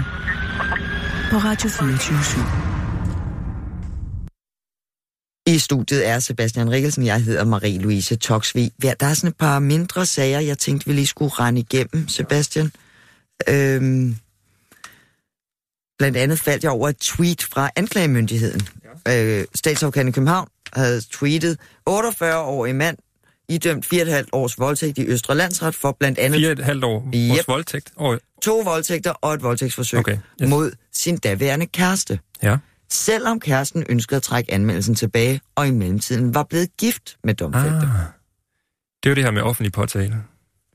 på Radio 24
I studiet er Sebastian Rikkelsen, jeg hedder Marie-Louise Toksvig. Ja, der er sådan et par mindre sager, jeg tænkte, vi lige skulle rende igennem, Sebastian. Øhm, blandt andet faldt jeg over et tweet fra anklagemyndigheden. Øh, statsadvokaten i København havde tweetet 48-årig mand idømt 4,5 års voldtægt i Østre Landsret for blandt andet
Fire og et halvt år
Yep.
voldtægt. Og,
to voldtægter og et voldtægtsforsøg
Okay, yes.
mod sin daværende kæreste.
ja.
Selvom kæresten ønskede at trække anmeldelsen tilbage, og i mellemtiden var blevet gift med domfældte.
Ah. Det er jo det her med offentlig påtale.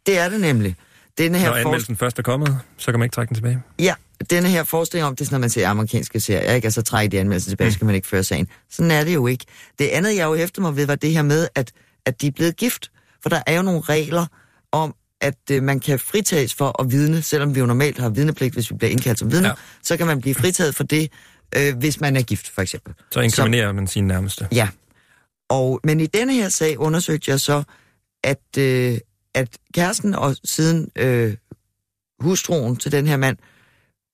Det er det nemlig. Denne her,
Når anmeldelsen først er kommet, så kan man ikke trække den tilbage.
ja, denne her forestilling om, det er sådan, når man ser amerikanske serier, ikke? Altså trække de anmeldelser tilbage, mm. skal man ikke føre sagen. Sådan er det jo ikke. Det andet, jeg jo hæfter mig ved, var det her med, at, at de er blevet gift. For der er jo nogle regler om, at øh, man kan fritages for at vidne, selvom vi jo normalt har vidnepligt, hvis vi bliver indkaldt som vidne,
Ja.
så kan man blive fritaget for det, øh, hvis man er gift, for eksempel.
Så inkriminerer man sine nærmeste.
Ja. Og, men i denne her sag undersøgte jeg så, at, øh, at kæresten og siden øh, hustruen til den her mand,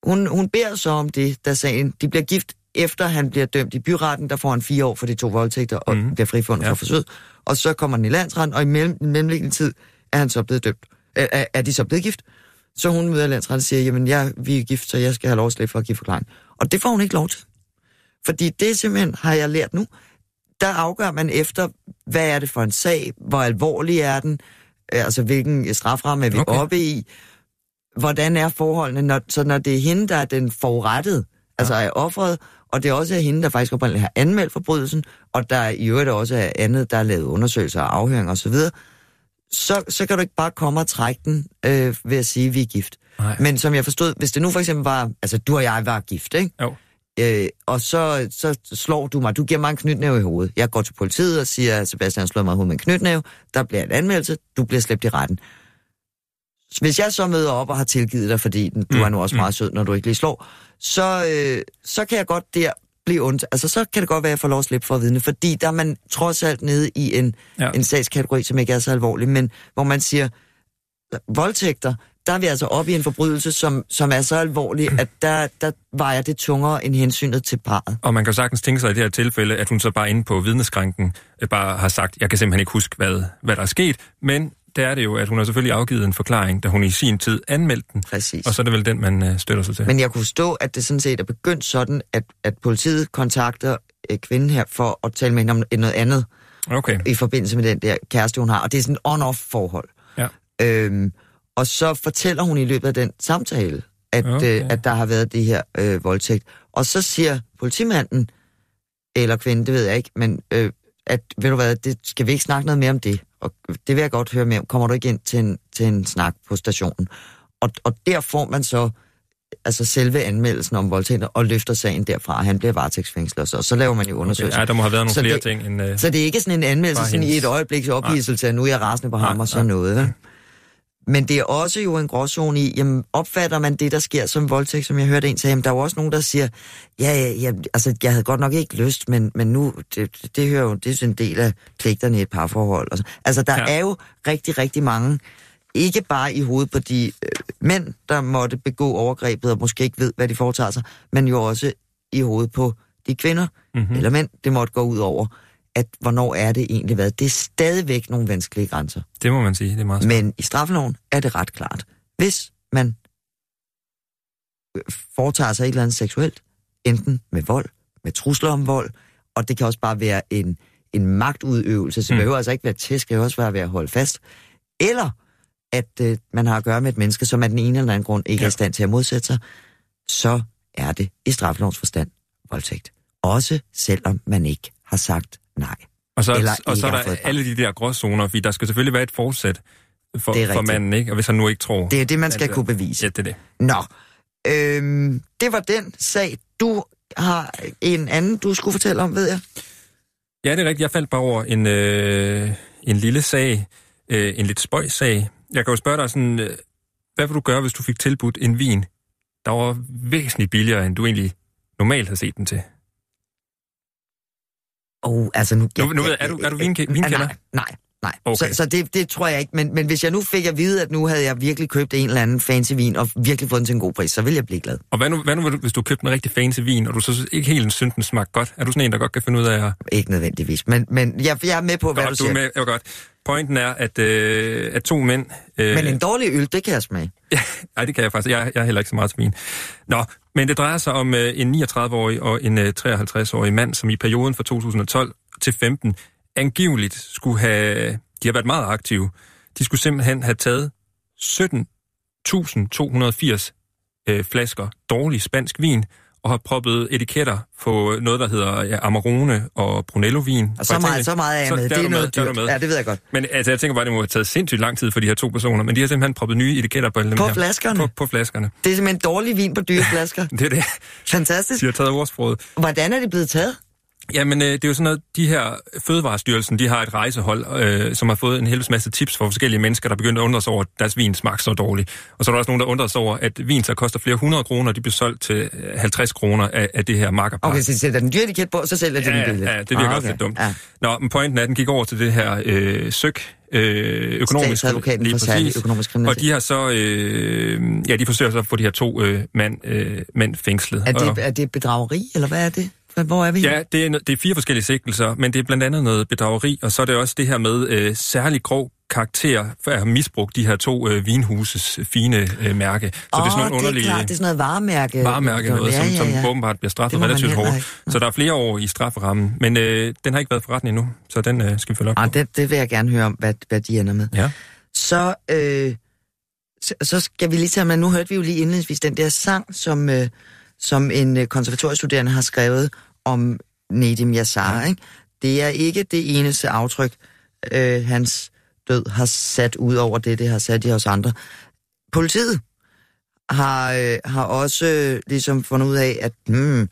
hun, hun beder så om det, da sagen, de bliver gift efter han bliver dømt i byretten, der får han fire år for de to voldtægter og mm. bliver frifundet
Ja.
for forsøg. Og så kommer den i landsretten, og i mellem, mellemliggende tid er han så blevet dømt. Er, er, de så blevet gift? Så hun møder landsretten og siger, jamen jeg, vi er gift, så jeg skal have lov at slippe for at give forklaring. Og det får hun ikke lov til. Fordi det simpelthen, har jeg lært nu, der afgør man efter, hvad er det for en sag, hvor alvorlig er den, altså hvilken straframme er vi
Okay.
oppe i, hvordan er forholdene, når, så når det er hende, der er den forurettede, altså er offeret, og det også er hende, der faktisk oprindeligt har anmeldt forbrydelsen, og der i øvrigt også er andet, der er lavet undersøgelser og afhøring osv., så, så kan du ikke bare komme og trække den øh, ved at sige, at vi er gift.
Nej.
Men som jeg forstod, hvis det nu for eksempel var, altså du og jeg var gift, ikke?
Jo.
Øh, og så, så slår du mig. Du giver mig en knytnæve i hovedet. Jeg går til politiet og siger, at Sebastian slår mig i hovedet med en knytnæve. Der bliver en anmeldelse. Du bliver slæbt i retten. Hvis jeg så møder op og har tilgivet dig, fordi du
Mm,
er nu også
mm.
meget sød, når du ikke lige slår, så, øh, så kan jeg godt der blive ondt. Altså, så kan det godt være, at jeg får lov at slippe for at vidne, fordi der er man trods alt nede i en,
ja.
en sagskategori, som ikke er så alvorlig, men hvor man siger, voldtægter, der er vi altså oppe i en forbrydelse, som, som er så alvorlig, at der, der vejer det tungere end hensynet til parret.
Og man kan jo sagtens tænke sig i det her tilfælde, at hun så bare inde på vidneskranken øh, bare har sagt, jeg kan simpelthen ikke huske, hvad, hvad der er sket, men der er det jo, at hun har selvfølgelig afgivet en forklaring, da hun i sin tid anmeldte den,
Præcis.
og så er det vel den, man øh, støtter sig til.
Men jeg kunne forstå, at det sådan set er begyndt sådan, at, at politiet kontakter øh, kvinden her for at tale med hende om noget andet
Okay,
i forbindelse med den der kæreste, hun har. Og det er sådan et on-off forhold.
Ja.
Øhm, og så fortæller hun i løbet af den samtale, at,
Okay.
okay. øh, at der har været det her øh, voldtægt. Og så siger politimanden, eller kvinden, det ved jeg ikke, men øh, at, ved du hvad, det skal vi ikke snakke noget mere om det. Og det vil jeg godt høre mere om. Kommer du ikke ind til en, til en snak på stationen? Og, og der får man så altså selve anmeldelsen om voldtægter og løfter sagen derfra, han bliver varetægtsfængslet, og så, så laver man jo undersøgelser.
ja, der må have været nogle
Så
flere
det-
ting end... Øh,
Så det er ikke sådan en anmeldelse sådan i et øjebliks ophidselse, at nu er jeg rasende på ham
Nej,
og sådan
nej.
noget. Vel? Men det er også jo en gråzone i, jamen, opfatter man det, der sker som voldtægt, som jeg hørte en sige, jamen, der er jo også nogen, der siger, ja, ja, ja altså, jeg havde godt nok ikke lyst, men, men nu, det, det hører jo, det er en del af pligterne i et parforhold. Altså, der
Ja.
er jo rigtig, rigtig mange, ikke bare i hovedet på de øh, mænd, der måtte begå overgrebet og måske ikke ved, hvad de foretager sig, men jo også i hovedet på de kvinder
mhm.
mm. eller mænd, det måtte gå ud over, at hvornår er det egentlig været. Det er stadigvæk nogle vanskelige grænser.
Det må man sige, det er meget svært.
Men i straffeloven er det ret klart. Hvis man øh, foretager sig et eller andet seksuelt, enten med vold, med trusler om vold, og det kan også bare være en, en magtudøvelse, så det
Mm.
behøver altså ikke være tæsk, det kan også være ved at holde fast, eller at øh, man har at gøre med et menneske, som af den ene eller anden grund ikke
Ja.
er i stand til at modsætte sig, så er det i straffelovens forstand voldtægt. Også selvom man ikke har sagt nej.
Og så,
eller
og så er der alle de der gråzoner, fordi der skal selvfølgelig være et forsæt for,
Det er
for manden, ikke? Og hvis han nu ikke tror...
Det er det, man skal
Altså,
kunne bevise.
Ja, det er det.
Nå, øhm, det var den sag. Du har en anden, du skulle fortælle om, ved jeg.
Ja, det er rigtigt. Jeg faldt bare over en, øh, en lille sag, øh, en lidt spøjs sag. Jeg kan jo spørge dig sådan, øh, hvad vil du gøre, hvis du fik tilbudt en vin, der var væsentligt billigere, end du egentlig normalt har set den til?
Oh, altså nu...
Nu- nu ved jeg, er du- er du vinke- vinkender?
Nej, nej, nej.
Okay.
Så, så det, det tror jeg ikke. Men, men hvis jeg nu fik at vide, at nu havde jeg virkelig købt en eller anden fancy vin, og virkelig fået den til en god pris, så vil jeg blive glad.
Og hvad nu, hvad nu hvis du købte en rigtig fancy vin, og du så ikke helt synes, den smagte godt? Er du sådan en, der godt kan finde ud af at...
Ikke nødvendigvis, men, men jeg, jeg er med på, hvad
Godt,
du
du er
siger.
med, ja, godt. Pointen er, at, øh, at to mænd... Øh,
Men en dårlig øl, det kan jeg smage.
Nej, det kan jeg faktisk. Jeg, jeg er heller ikke så meget til vin. Nå, men det drejer sig om øh, en 39-årig og en øh, 53-årig mand, som i perioden fra 2012 til 15 angiveligt skulle have... De har været meget aktive. De skulle simpelthen have taget 17.280 øh, flasker dårlig spansk vin og har proppet etiketter på noget, der hedder ja, Amarone og Brunello-vin.
Og så meget, så meget er jeg
Så
med.
der
Det
er
noget
med, der er
dyrt.
med.
Ja, det ved jeg godt.
Men altså, jeg tænker bare, det må have taget sindssygt lang tid for de her to personer, men de har simpelthen proppet nye etiketter på alle dem
På
her.
flaskerne?
På, på flaskerne.
Det er simpelthen dårlig vin på dyre flasker.
Det er det,
Fantastisk.
de har taget ordsproget.
Hvordan er det blevet taget?
Jamen, øh, det er jo sådan noget, de her Fødevarestyrelsen, de har et rejsehold, øh, som har fået en hel masse tips fra forskellige mennesker, der begyndte at undre sig over, at deres vin smagte så dårligt. Og så er der også nogen, der undrer sig over, at vin, der koster flere hundrede kroner, de bliver solgt til øh, 50 kroner af, af det her makkerpar.
Okay, så de sætter den dyre etiket på, og så sælger de
ja,
den billigt.
ja, det virker
Ah,
også lidt dumt.
Ja.
Nå, men pointen er, at den gik over til det her øh, søg, øh, økonomisk... Lige præcis.
økonomisk
Og de har så, øh, ja, de forsøger så at få de her to øh, mand, øh, mænd fængslet.
Er
Og-
det, er det bedrageri, eller hvad er det? Hvor er vi?
Ja, det er, det er fire forskellige sigtelser, men det er blandt andet noget bedrageri, og så er det også det her med øh, særlig grov karakter for at have misbrugt de her to øh, vinhuses fine øh, mærke. Så
Åh,
det er sådan nogle
det er klart, det er sådan noget varemærke.
varemærke noget,
ja,
som,
ja, ja.
som åbenbart bliver straffet relativt hårdt.
ikke.
Så der er flere år i strafferammen, men øh, den har ikke været for retten endnu, så den øh, skal vi følge op på.
Ah, det, det vil jeg gerne høre om, hvad, hvad de ender med.
Ja.
Så, øh, så, så skal vi lige tage med, nu hørte vi jo lige indledningsvis den der sang, som, øh, som en øh, konservatoriestuderende har skrevet om Nedim Yassar, ikke? Det er ikke det eneste aftryk, øh, hans død har sat ud over det, det har sat i os andre. Politiet har, øh, har også øh, ligesom fundet ud af, at hmm,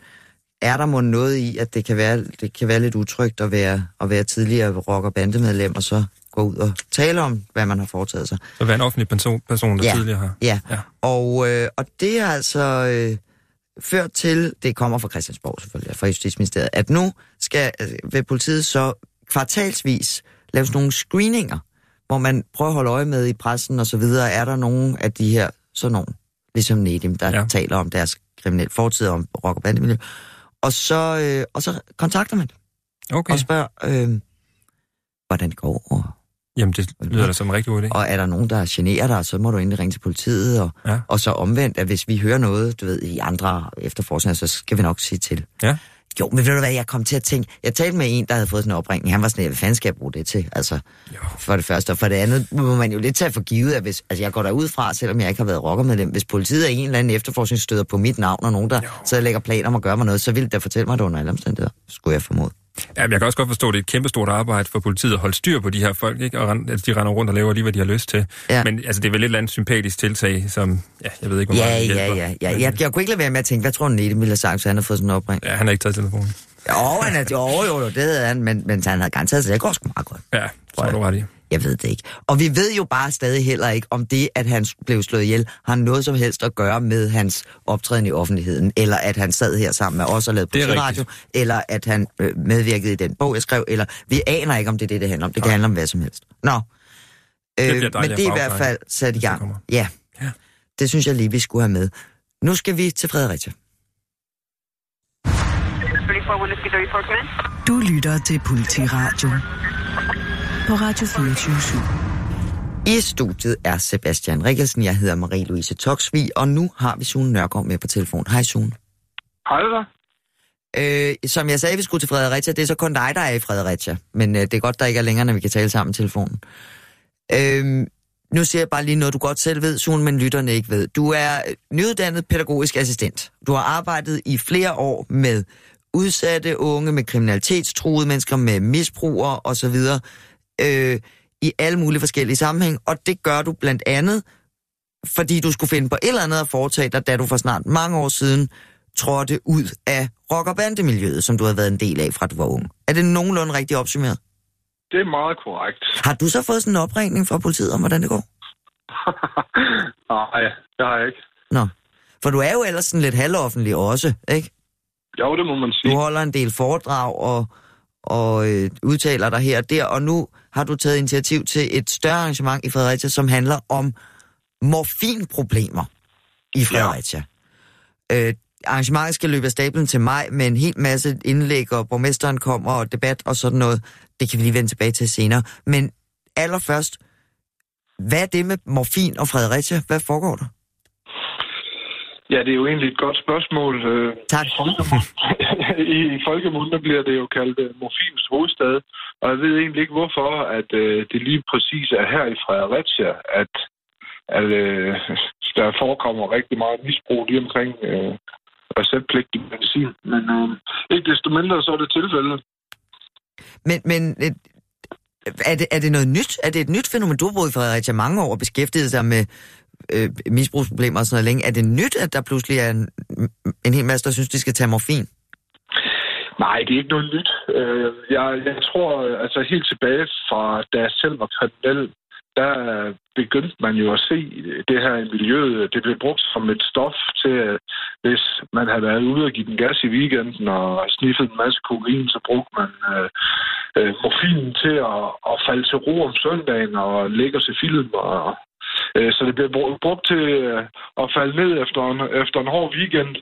er der må noget i, at det kan være, det kan være lidt utrygt at være, at være tidligere rock- og bandemedlem, og så gå ud og tale om, hvad man har foretaget sig.
Så være en offentlig person, person der
Ja.
tidligere har.
Ja,
Ja.
Og, øh, og det har altså øh, ført til, det kommer fra Christiansborg selvfølgelig, fra Justitsministeriet, at nu skal øh, ved politiet så kvartalsvis lave sådan nogle screeninger, hvor man prøver at holde øje med i pressen og så videre, er der nogen af de her, sådan nogen, ligesom Nedim, der ja. Taler om deres kriminelle fortid, om rock- og bandemiljø, og så, øh, og så kontakter man
Okay.
og spørger, øh, hvordan det går, og
Jamen, det lyder da som en rigtig god idé.
og er der nogen, der generer dig, så må du endelig ringe til politiet. Og,
Ja.
og så omvendt, at hvis vi hører noget, du ved, i andre efterforskninger, så skal vi nok sige til.
Ja.
Jo, men ved du hvad, jeg kom til at tænke, jeg talte med en, der havde fået sådan en opringning, han var sådan, hvad fanden skal jeg bruge det til? Altså,
Jo.
for det første, og for det andet må man jo lidt tage for givet, at hvis, altså jeg går derud fra, selvom jeg ikke har været rockermedlem, hvis politiet er en eller anden efterforskning støder på mit navn, og nogen, der
Jo.
så lægger planer om at gøre mig noget, så vil det fortælle mig det under alle omstændigheder, skulle jeg formode.
Ja, men jeg kan også godt forstå, at det er et kæmpestort arbejde for politiet at holde styr på de her folk, ikke? Og rend, altså, de render rundt og laver lige, hvad de har lyst til.
Ja.
Men altså, det er vel et eller andet sympatisk tiltag, som, ja, jeg ved ikke, hvor
Ja,
meget det
ja, ja, ja.
Men,
Jeg, jeg kunne ikke lade være med at tænke, hvad tror Nette ville have sagt, så han har fået sådan en opring?
Ja, han har ikke taget telefonen.
Jo, han er, jo, jo, jo, det havde han, men, men han havde garanteret, så det går sgu meget godt.
Ja, så er du ret i.
Jeg ved det ikke. Og vi ved jo bare stadig heller ikke, om det, at han blev slået ihjel, har noget som helst at gøre med hans optræden i offentligheden, eller at han sad her sammen med os og lavede
Det
radio, eller at han øh, medvirkede i den bog, jeg skrev, eller vi aner ikke, om det er det, det handler om. Det kan handle om hvad som helst. Nå. Øh,
bliver
men det er i hvert fald sat i
det
gang. Ja.
Ja.
Det synes jeg lige, vi skulle have med. Nu skal vi til Fredericia.
Du lytter til Politiradio på Radio 24
I studiet er Sebastian Rikkelsen, jeg hedder Marie-Louise Toksvig, og nu har vi Sune Nørgaard med på telefon. Hej Sune.
Hej der.
Øh, som jeg sagde, vi skulle til Fredericia. Det er så kun dig, der er i Fredericia. Men øh, det er godt, der ikke er længere, når vi kan tale sammen i telefonen. Øh, nu siger jeg bare lige noget, du godt selv ved, Sune, men lytterne ikke ved. Du er øh, nyuddannet pædagogisk assistent. Du har arbejdet i flere år med udsatte unge, med kriminalitetstruede mennesker, med misbrugere osv. Øh, I alle mulige forskellige sammenhæng. Og det gør du blandt andet, fordi du skulle finde på et eller andet at foretage dig, da du for snart mange år siden trådte ud af rock- og bandemiljøet, som du havde været en del af, fra du var ung. Er det nogenlunde rigtig opsummeret?
Det er meget korrekt.
Har du så fået sådan en opringning fra politiet om, hvordan det går?
Nej, det har jeg ikke.
Nå. For du er jo ellers sådan lidt halvoffentlig også, ikke?
Jo, det må man
Du
sige.
holder en del foredrag og, og øh, udtaler dig her og der, og nu har du taget initiativ til et større arrangement i Fredericia, som handler om morfinproblemer i Fredericia. Ja. Øh, arrangementet skal løbe af stablen til maj med en hel masse indlæg, og borgmesteren kommer og debat og sådan noget. Det kan vi lige vende tilbage til senere. Men allerførst, hvad er det med morfin og Fredericia? Hvad foregår der?
Ja, det er jo egentlig et godt spørgsmål. Øh,
Tak.
I, i folkemunde bliver det jo kaldt øh, morfins hovedstad, og jeg ved egentlig ikke, hvorfor at øh, det lige præcis er her i Fredericia, at, at øh, der forekommer rigtig meget misbrug lige omkring øh, receptpligtig medicin. Men øh, ikke desto mindre, så er det tilfældet.
Men, men er, det, er det noget nyt? Er det et nyt fænomen? Du har boet i Fredericia mange år og beskæftiget sig med øh, misbrugsproblemer og sådan noget længe. Er det nyt, at der pludselig er en, en hel masse, der synes, de skal tage morfin?
Nej, det er ikke noget nyt. Øh, jeg, jeg tror, altså helt tilbage fra da jeg selv var kriminel, der begyndte man jo at se det her i miljøet. Det blev brugt som et stof til, øh, hvis man havde været ude og give den gas i weekenden og sniffet en masse kokain, så brugte man øh, øh, morfinen til at, at falde til ro om søndagen og lægge sig film. Og, øh, så det blev bru- brugt til øh, at falde ned efter en, efter en hård weekend.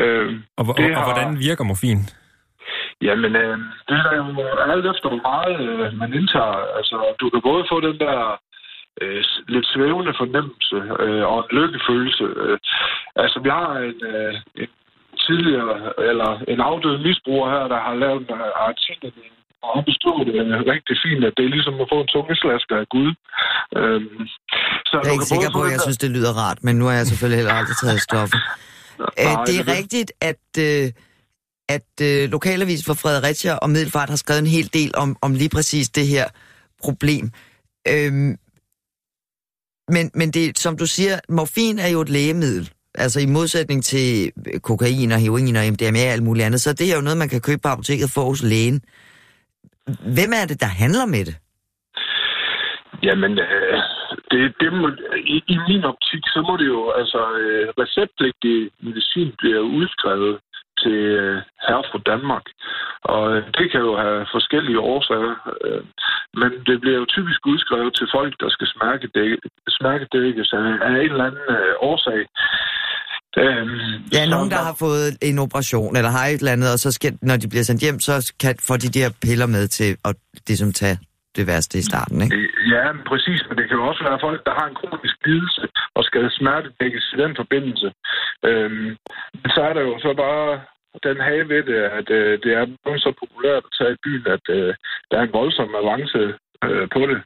Øh,
Og, og, og, hvordan virker morfin?
Jamen, øh, det er jo alt efter, hvor meget øh, man indtager. Altså, du kan både få den der øh, lidt svævende fornemmelse øh, og en lykkefølelse. Øh, altså, vi har en, øh, en tidligere, eller en afdød misbruger her, der har lavet en artikel, og han beskriver det øh, rigtig fint, at det er ligesom at få en tungeslasker af Gud. Øhm, så
Jeg er ikke sikker på, at jeg synes, det lyder rart, men nu har jeg selvfølgelig heller aldrig taget stoffer. Øh, det er rigtigt, at, øh, at øh, Lokalavis for Fredericia og Middelfart har skrevet en hel del om, om lige præcis det her problem. Øhm, men men det, som du siger, morfin er jo et lægemiddel. altså i modsætning til kokain og heroin og MDMA og alt muligt andet, så er det her jo noget, man kan købe på apoteket for hos lægen. Hvem er det, der handler med det?
Jamen, øh, det, det må, i, i min optik, så må det jo, altså, øh, receptpligtig medicin bliver udskrevet til øh, her fra Danmark. Og øh, det kan jo have forskellige årsager. Øh, men det bliver jo typisk udskrevet til folk, der skal smærkedækkes af, af en eller anden øh, årsag.
Øhm, ja, nogen, der har fået en operation, eller har et eller andet, og så skal, når de bliver sendt hjem, så kan, får de de her piller med til at ligesom tage det værste i starten, ikke?
Ja, præcis, men det kan jo også være folk, der har en kronisk lidelse og skal smertedækkes i den forbindelse. Øhm, men så er der jo så bare den have ved det, at øh, det er så populært at tage i byen, at øh, der er en voldsom avance øh, på det.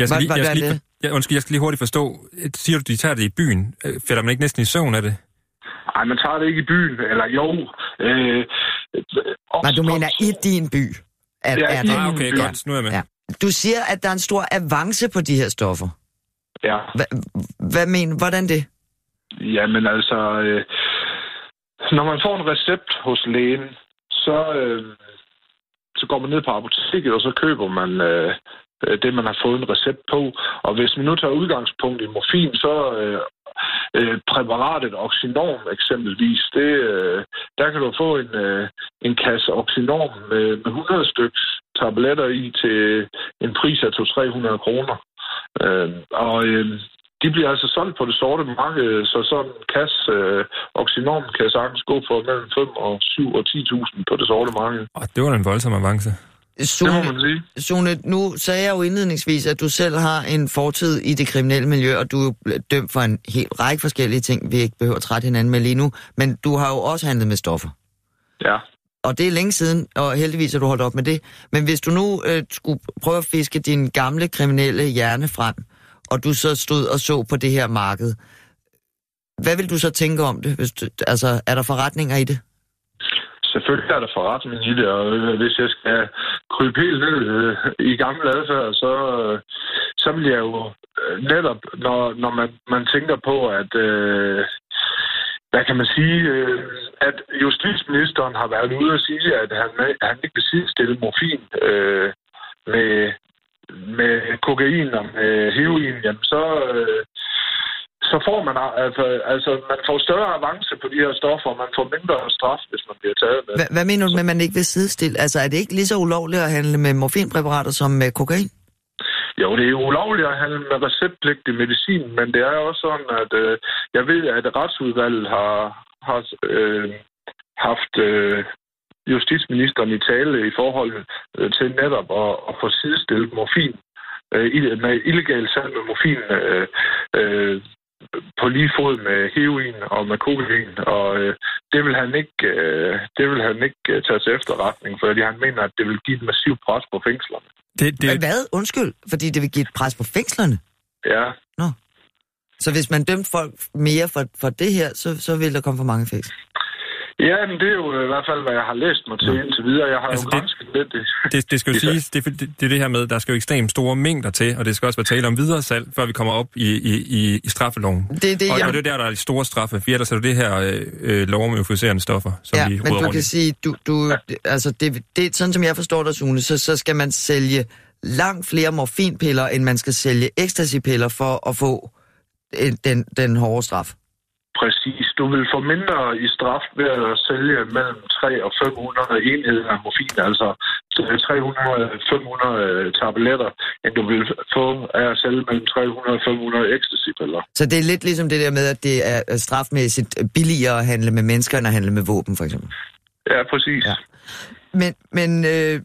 Jeg skal, lige, jeg, skal lige, ja, undskyld, jeg skal lige hurtigt forstå. Siger du, de tager det i byen? Øh, Fælder man ikke næsten i søvn af det?
Nej, man tager det ikke i byen, eller jo. Øh,
Nej, du mener i din by?
Er, ja,
er
det?
Ah, okay, godt. Nu er jeg med. Ja.
Du siger, at der er en stor avance på de her stoffer.
Ja.
Hva, hvad mener Hvordan det?
Jamen altså, øh, når man får en recept hos lægen, så, øh, så går man ned på apoteket, og så køber man øh, Øh, det, man har fået en recept på. Og hvis vi nu tager udgangspunkt i morfin, så øh, øh præparatet Oxynorm eksempelvis, det, øh, der kan du få en, øh, en kasse Oxynorm med, med 100 stykker tabletter i til en pris af 200-300 kroner. Øh, og øh, de bliver altså solgt på det sorte marked, så sådan en kasse øh, Oxynorm kan sagtens gå for mellem 5 og 7 og 10.000 på det sorte marked.
Og det var en voldsom avance.
Sune. Sune, nu sagde jeg jo indledningsvis, at du selv har en fortid i det kriminelle miljø, og du er dømt for en helt række forskellige ting, vi ikke behøver at trætte hinanden med lige nu. Men du har jo også handlet med stoffer.
Ja.
Og det er længe siden, og heldigvis er du holdt op med det. Men hvis du nu øh, skulle prøve at fiske din gamle kriminelle hjerne frem, og du så stod og så på det her marked, hvad vil du så tænke om det? Hvis du, altså, er der forretninger i det?
Selvfølgelig er der forretning i det, og øh, hvis jeg skal krybe helt ned øh, i gamle adfærd, så, øh, så vil jeg jo øh, netop, når, når man, man tænker på, at øh, hvad kan man sige, øh, at justitsministeren har været ude og sige, at han, han ikke vil sidestille morfin øh, med, med kokain og med heroin, jamen så, øh, så får man altså, altså man får større avance på de her stoffer, og man får mindre straf, hvis man bliver taget med.
Hvad, hvad mener du med, at man ikke vil sidestille? Altså er det ikke lige så ulovligt at handle med morfinpræparater som med kokain?
Jo, det er ulovligt at handle med receptpligtig medicin, men det er også sådan, at øh, jeg ved, at retsudvalget har, har øh, haft øh, justitsministeren i tale i forhold øh, til netop at, at få sidestillet morfin øh, med illegal salg med morfin øh, øh, på lige fod med heroin og med kokain, og øh, det vil han ikke, øh, det vil han ikke øh, tage til efterretning, fordi han mener, at det vil give et massivt pres på fængslerne.
Det, det... Men hvad? Undskyld, fordi det vil give et pres på fængslerne?
Ja.
Nå. Så hvis man dømte folk mere for, for det her, så, så vil der komme for mange fængsler?
Ja, men det er jo i hvert fald, hvad jeg har læst mig til indtil videre. Jeg har altså, jo gransket lidt det.
Det, det skal jo siges, det, det, det er det her med, der skal jo ekstremt store mængder til, og det skal også være tale om videre salg, før vi kommer op i, i, i, i straffeloven. Det, det, og, ja. og det er der, der er de store straffe, for ellers er det det her øh, øh lov om euforiserende stoffer, som
ja,
vi
men du kan sige, du, du, ja. altså det, det, sådan som jeg forstår dig, Sune, så, så skal man sælge langt flere morfinpiller, end man skal sælge ecstasy-piller for at få øh, den, den hårde straf.
Præcis. Du vil få mindre i straf ved at sælge mellem 3 og 500 enheder af morfin, altså 300-500 tabletter, end du vil få af at sælge mellem 300 og 500 ecstasy-piller.
Så det er lidt ligesom det der med, at det er strafmæssigt billigere at handle med mennesker, end at handle med våben, for eksempel?
Ja, præcis. Ja.
Men, men øh,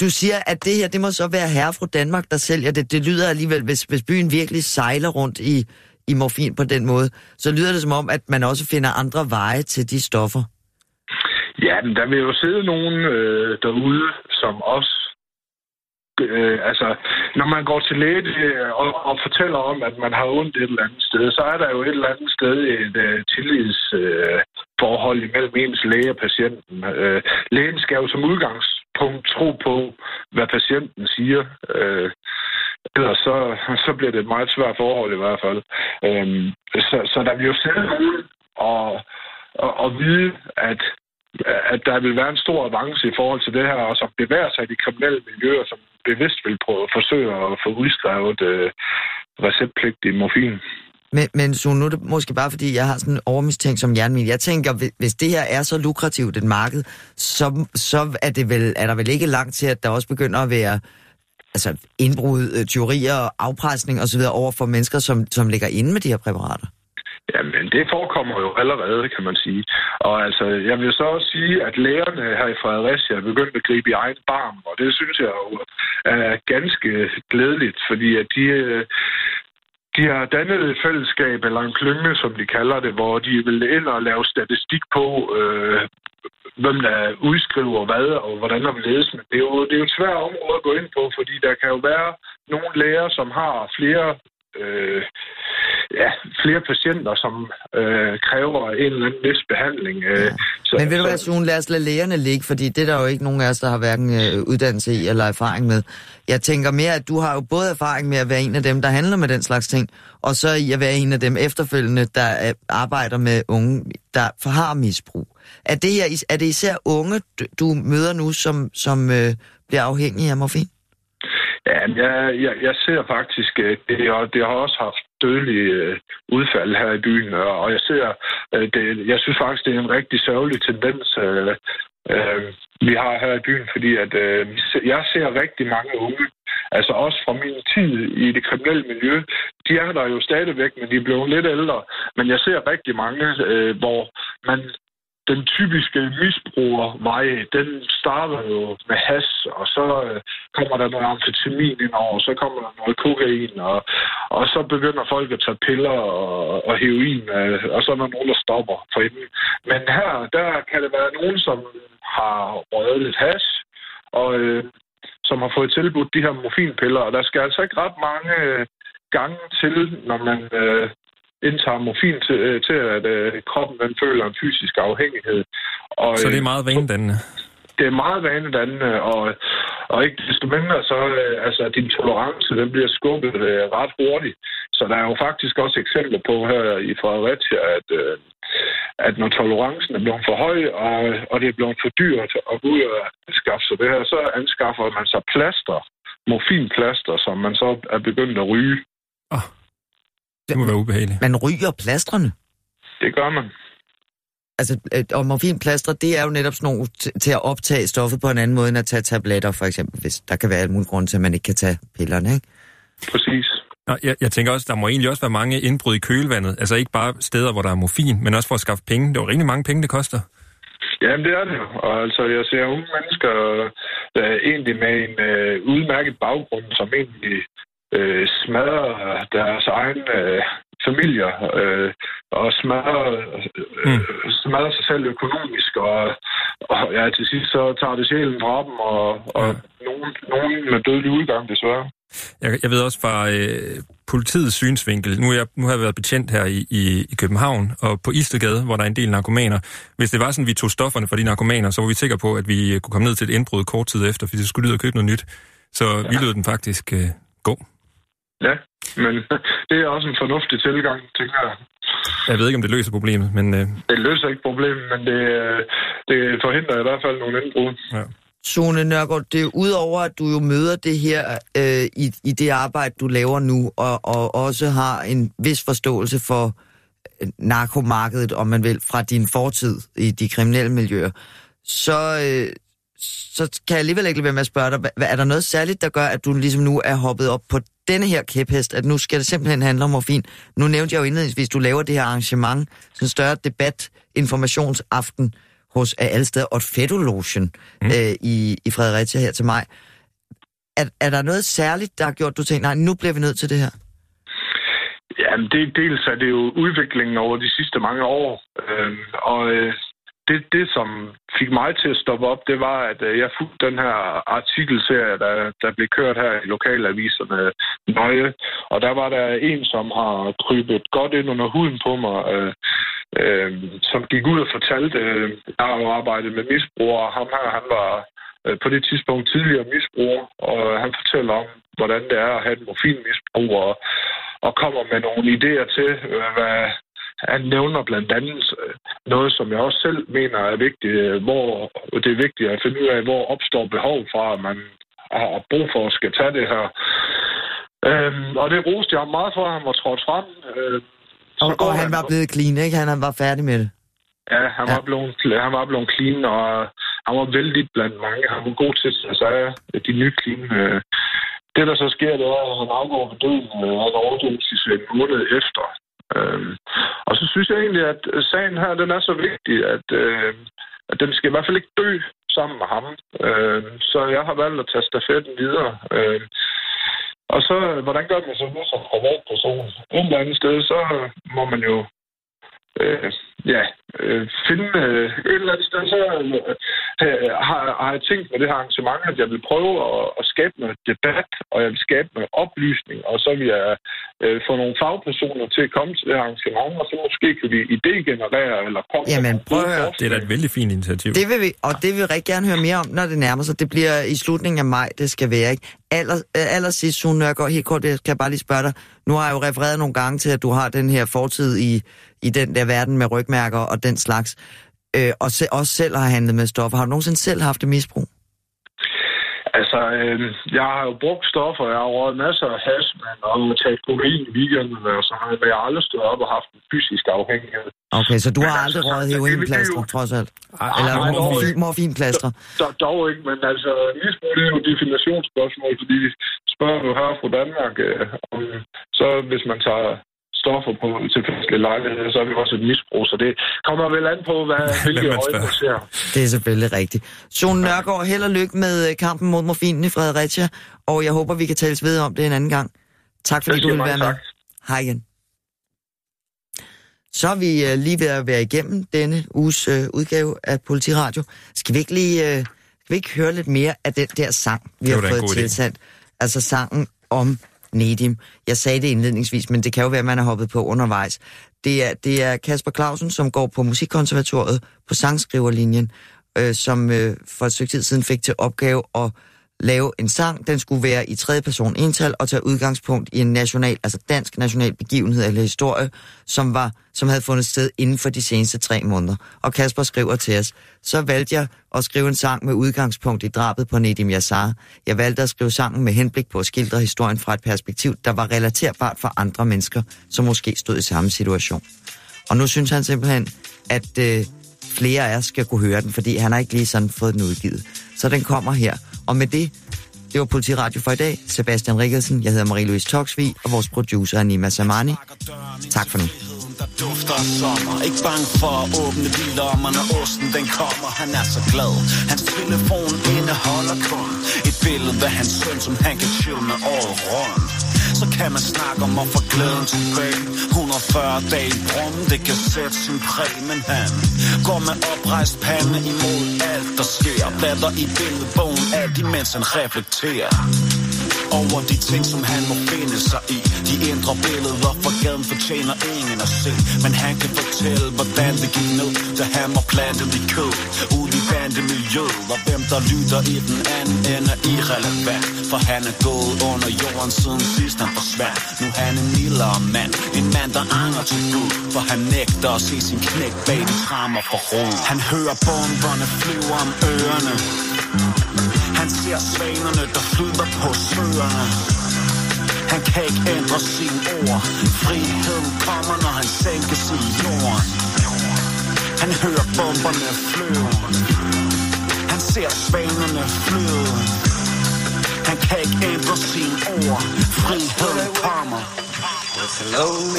du siger, at det her, det må så være herre fra Danmark, der sælger det. Det lyder alligevel, hvis, hvis byen virkelig sejler rundt i i morfin på den måde, så lyder det som om, at man også finder andre veje til de stoffer.
Ja, men der vil jo sidde nogen øh, derude, som også øh, altså, når man går til læge øh, og, og fortæller om, at man har ondt et eller andet sted, så er der jo et eller andet sted et øh, tillidsforhold øh, imellem ens læge og patienten. Øh, lægen skal jo som udgangspunkt tro på, hvad patienten siger. Øh, ellers så, så bliver det et meget svært forhold i hvert fald. Øhm, så, så der vil jo selv nogen og, og, og vide, at at der vil være en stor avance i forhold til det her, og som bevæger sig i de kriminelle miljøer, som bevidst vil prøve, forsøge at få udskrevet øh, receptpligtig morfin.
Men, men så nu er det måske bare, fordi jeg har sådan en overmistænkt som hjernen. Jeg tænker, hvis det her er så lukrativt et marked, så, så er, det vel, er der vel ikke langt til, at der også begynder at være altså indbrud, øh, teorier, afpresning osv. over for mennesker, som, som ligger inde med de her præparater?
Jamen, det forekommer jo allerede, kan man sige. Og altså, jeg vil så også sige, at lægerne her i Fredericia er begyndt at gribe i egen barm, og det synes jeg jo er ganske glædeligt, fordi at de, øh, de har dannet et fællesskab, eller en klynge, som de kalder det, hvor de vil ind og lave statistik på, øh, hvem der udskriver hvad, og hvordan der vil ledes. Men det er, jo, det er jo et svært område at gå ind på, fordi der kan jo være nogle læger, som har flere øh, ja, flere patienter, som øh, kræver en eller anden vis behandling. Øh, ja.
så, Men vil du være, Jon, lad os lade lægerne ligge, fordi det er der jo ikke nogen af os, der har hverken øh, uddannelse i eller erfaring med. Jeg tænker mere, at du har jo både erfaring med at være en af dem, der handler med den slags ting, og så i at være en af dem efterfølgende, der øh, arbejder med unge, der har misbrug. Er det, her, er det især unge, du møder nu, som, som øh, bliver afhængige af morfin?
Ja, jeg, jeg, jeg ser faktisk, øh, det, og det har også haft dødelige øh, udfald her i byen, og jeg ser, øh, det, jeg synes faktisk, det er en rigtig sørgelig tendens, øh, øh, vi har her i byen, fordi at øh, jeg ser rigtig mange unge, altså også fra min tid i det kriminelle miljø, de er der jo stadigvæk, men de er blevet lidt ældre. Men jeg ser rigtig mange, øh, hvor man den typiske misbrugervej, den starter jo med has, og så øh, kommer der noget amfetamin ind over, så kommer der noget kokain, og, og så begynder folk at tage piller og, og heroin, øh, og så er der nogen, der stopper for inden. Men her, der kan det være nogen, som har røget lidt has, og øh, som har fået tilbudt de her morfinpiller, og der skal altså ikke ret mange øh, gange til, når man øh, indtager morfin til, øh, til at øh, kroppen den føler en fysisk afhængighed.
Og, så det er meget vanedannende?
Det er meget vanedannende, og, og ikke desto mindre, så øh, altså, din tolerance den bliver skubbet øh, ret hurtigt. Så der er jo faktisk også eksempler på her i Fredericia, at, øh, at når tolerancen er blevet for høj, og, og det er blevet for dyrt at gå ud og skaffe sig det her, så anskaffer man sig plaster, morfinplaster, som man så er begyndt at ryge.
Oh. Det må være ubehageligt.
Man ryger plastrene?
Det gør man.
Altså, øh, og morfinplastre, det er jo netop sådan nogle til at optage stoffet på en anden måde, end at tage tabletter, for eksempel, hvis der kan være alle mulige grunde til, at man ikke kan tage pillerne, ikke?
Præcis.
Nå, jeg, jeg tænker også, der må egentlig også være mange indbrud i kølvandet. Altså ikke bare steder, hvor der er morfin, men også for at skaffe penge. Det er jo rigtig mange penge, det koster.
Jamen, det er det. Og altså, jeg ser unge mennesker øh, egentlig med en øh, udmærket baggrund, som egentlig øh, smadrer deres egen øh, familier øh, og smadrer, øh, mm. smadrer sig selv økonomisk, og, og ja, til sidst så tager det sjælen fra dem, og, og ja. nogen, nogen med dødelig udgang, desværre.
Jeg, jeg ved også fra øh, politiets synsvinkel, nu, jeg, nu har jeg været betjent her i, i, i København, og på Istegade, hvor der er en del narkomaner. Hvis det var sådan, at vi tog stofferne fra de narkomaner, så var vi sikre på, at vi kunne komme ned til et indbrud kort tid efter, fordi vi skulle ud og købe noget nyt. Så ja. vi lød den faktisk øh, gå.
Ja, men det er også en fornuftig tilgang, tænker jeg.
Jeg ved ikke, om det løser problemet, men... Øh...
Det løser ikke problemet, men det, det forhindrer i hvert fald nogle indbrud. Ja.
Sune Nørgaard, det er udover, at du jo møder det her øh, i, i det arbejde, du laver nu, og, og også har en vis forståelse for øh, narkomarkedet, om man vil, fra din fortid i de kriminelle miljøer, så, øh, så kan jeg alligevel ikke lade være med at spørge dig, hvad, er der noget særligt, der gør, at du ligesom nu er hoppet op på denne her kæphest, at nu skal det simpelthen handle om morfin. Nu nævnte jeg jo indledningsvis, at du laver det her arrangement, sådan en større debat, informationsaften hos af alle steder, og Fedolotion mm. øh, i, i Fredericia her til mig. Er, er der noget særligt, der har gjort, du tænker, nej, nu bliver vi nødt til det her?
Jamen, det, dels er det jo udviklingen over de sidste mange år, øh, og øh, det, det, som fik mig til at stoppe op, det var, at øh, jeg fulgte den her artikelserie, der, der blev kørt her i lokalaviserne nøje. Og der var der en, som har krybet godt ind under huden på mig, øh, øh, som gik ud og fortalte, øh, jeg har jo arbejdet med misbrugere, ham her, han var øh, på det tidspunkt tidligere misbruger, og han fortæller om, hvordan det er at have et morfinmisbrug, og, og kommer med nogle idéer til, øh, hvad han nævner blandt andet øh, noget, som jeg også selv mener er vigtigt, øh, hvor det er vigtigt at finde ud af, hvor opstår behov fra, at man har brug for at skal tage det her. Øhm, og det roste jeg meget for, at han var trådt frem. Øh,
og, og han var blevet clean, ikke? Han var færdig med det.
Ja, han, ja. Var blevet, han var blevet clean, og han var vældig blandt mange. Han var god til at sige, de nye clean. Øh. Det, der så sker, det er, at han afgår ved døden. Øh, han overdosis en måned efter. Øh, og så synes jeg egentlig, at sagen her, den er så vigtig, at, øh, at den skal i hvert fald ikke dø sammen med ham. Øh, så jeg har valgt at tage stafetten videre. Øh, og så, hvordan gør man så nu som privatperson? Et eller andet sted, så må man jo øh, ja, øh, finde øh, et eller andet sted, så øh, har, har jeg tænkt med det her arrangement, at jeg vil prøve at, at skabe noget debat, og jeg vil skabe noget oplysning, og så vil jeg øh, få nogle fagpersoner til at komme til det her arrangement, og så måske kan vi idégenerere, eller komme
Jamen, prøv at høre.
Det er da et vældig fint initiativ.
Det vil vi, og det vil vi rigtig gerne høre mere om, når det nærmer sig. Det bliver i slutningen af maj, det skal være, ikke? Aller, øh, allersidst, Sune Nørgaard, helt kort, jeg kan bare lige spørge dig. Nu har jeg jo refereret nogle gange til, at du har den her fortid i, i den der verden med rygmærker og den slags, øh, og se, også selv har handlet med stoffer. Har du nogensinde selv haft et misbrug?
Altså, øh, jeg har jo brugt stoffer. Jeg har røget masser af has, men og taget kokain i weekenden, og så har jeg aldrig stået op og haft en fysisk afhængighed.
Okay, så du har
Men
aldrig
altså,
røget
det-
heroinplaster, trods alt? Eller morfin,
ikke.
morfinplaster?
Dog, dog ikke, men altså, misbrug det er jo definitionsspørgsmål, fordi spørger du her fra Danmark, øh, om, så hvis man tager stoffer på til festlige lejligheder, så er det også et misbrug, så det kommer vel an på, hvad, hvilke øjne man ser.
Det er selvfølgelig rigtigt. Sune Nørgaard, held og lykke med øh, kampen mod morfinen i Fredericia, og jeg håber, vi kan tales ved om det en anden gang. Tak fordi du vil være med.
tak.
Hej igen. Så er vi øh, lige ved at være igennem denne uges øh, udgave af Politiradio. Skal vi ikke lige øh, skal vi ikke høre lidt mere af den der sang, vi har fået tilsendt? Altså sangen om Nedim. Jeg sagde det indledningsvis, men det kan jo være, at man har hoppet på undervejs. Det er, det er Kasper Clausen, som går på Musikkonservatoriet på sangskriverlinjen, øh, som øh, for et stykke tid siden fik til opgave at lave en sang. Den skulle være i tredje person ental og tage udgangspunkt i en national, altså dansk national begivenhed eller historie, som, var, som havde fundet sted inden for de seneste tre måneder. Og Kasper skriver til os, så valgte jeg at skrive en sang med udgangspunkt i drabet på Nedim Yassar. Jeg valgte at skrive sangen med henblik på at skildre historien fra et perspektiv, der var relaterbart for andre mennesker, som måske stod i samme situation. Og nu synes han simpelthen, at øh, flere af os skal kunne høre den, fordi han har ikke lige sådan fået den udgivet. Så den kommer her. Og med det, det var Politiradio for i dag. Sebastian Rikkelsen, jeg hedder Marie-Louise Toksvig, og vores producer er Nima Samani. Tak for nu.
der dufter af sommer Ikke bange for at åbne bilerne Når osten den kommer, han er så glad Hans telefon indeholder kun Et billede af hans søn, som han kan chill med året rundt så kan man snakke om at få glæden tilbage 140 dage i brummen, det kan sætte sin præg Men han går med oprejst pande imod alt der sker. Bladrer i billedbogen, alt imens han reflekterer over de ting, som han må finde sig i. De indre billeder for gaden fortjener ingen at se. Men han kan fortælle, hvordan det gik ned, da han var plantet i kød. Ud i bandemiljøet, og hvem der lytter i den anden ende er irrelevant. For han er gået under jorden siden sidst han forsvandt. Nu er han en mildere mand, en mand der anger til Gud. For han nægter at se sin knæk bag de trammer for ro. Han hører bomberne flyve om ørerne. Han ser svanerne, der flyder på søerne. Han kan ikke ændre sine ord. Friheden kommer, når han sænkes i jorden. Han hører bomberne flyve. Han ser svanerne flyde. Han kan ikke ændre sine ord. Friheden kommer.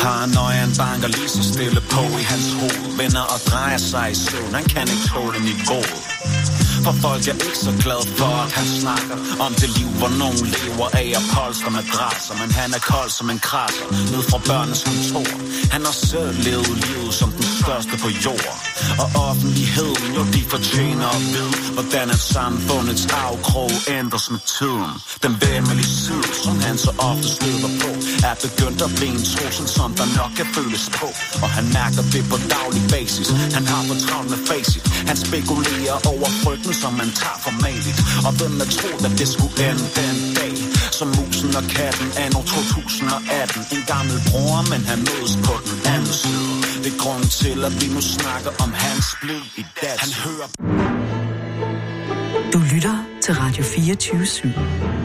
Paranoiaen banker lige så stille på i hans hoved Vender og drejer sig i søvn Han kan ikke tåle niveauet for folk er ikke så glad for, at han snakker Om det liv, hvor nogen lever af at polstre med græsser Men han er kold som en krasser Ned fra børnenes kontor. Han har selv levet livet som den største på jord. Og offentligheden, jo de fortjener at vide, hvordan er samfundets afkrog ændres med tiden. Den vemmelige side, som han så ofte støder på, er begyndt at blive en trussel, som der nok kan føles på. Og han mærker det på daglig basis. Han har for travlt med facit. Han spekulerer over frygten, som man tager for maligt. Og hvem er troet, at det skulle ende den dag? Som musen og katten anno 2018 En gammel bror, men han mødes på den anden side det er grund til, at vi nu snakker om hans blod i dag Han hører
Du lytter til Radio 24 /7.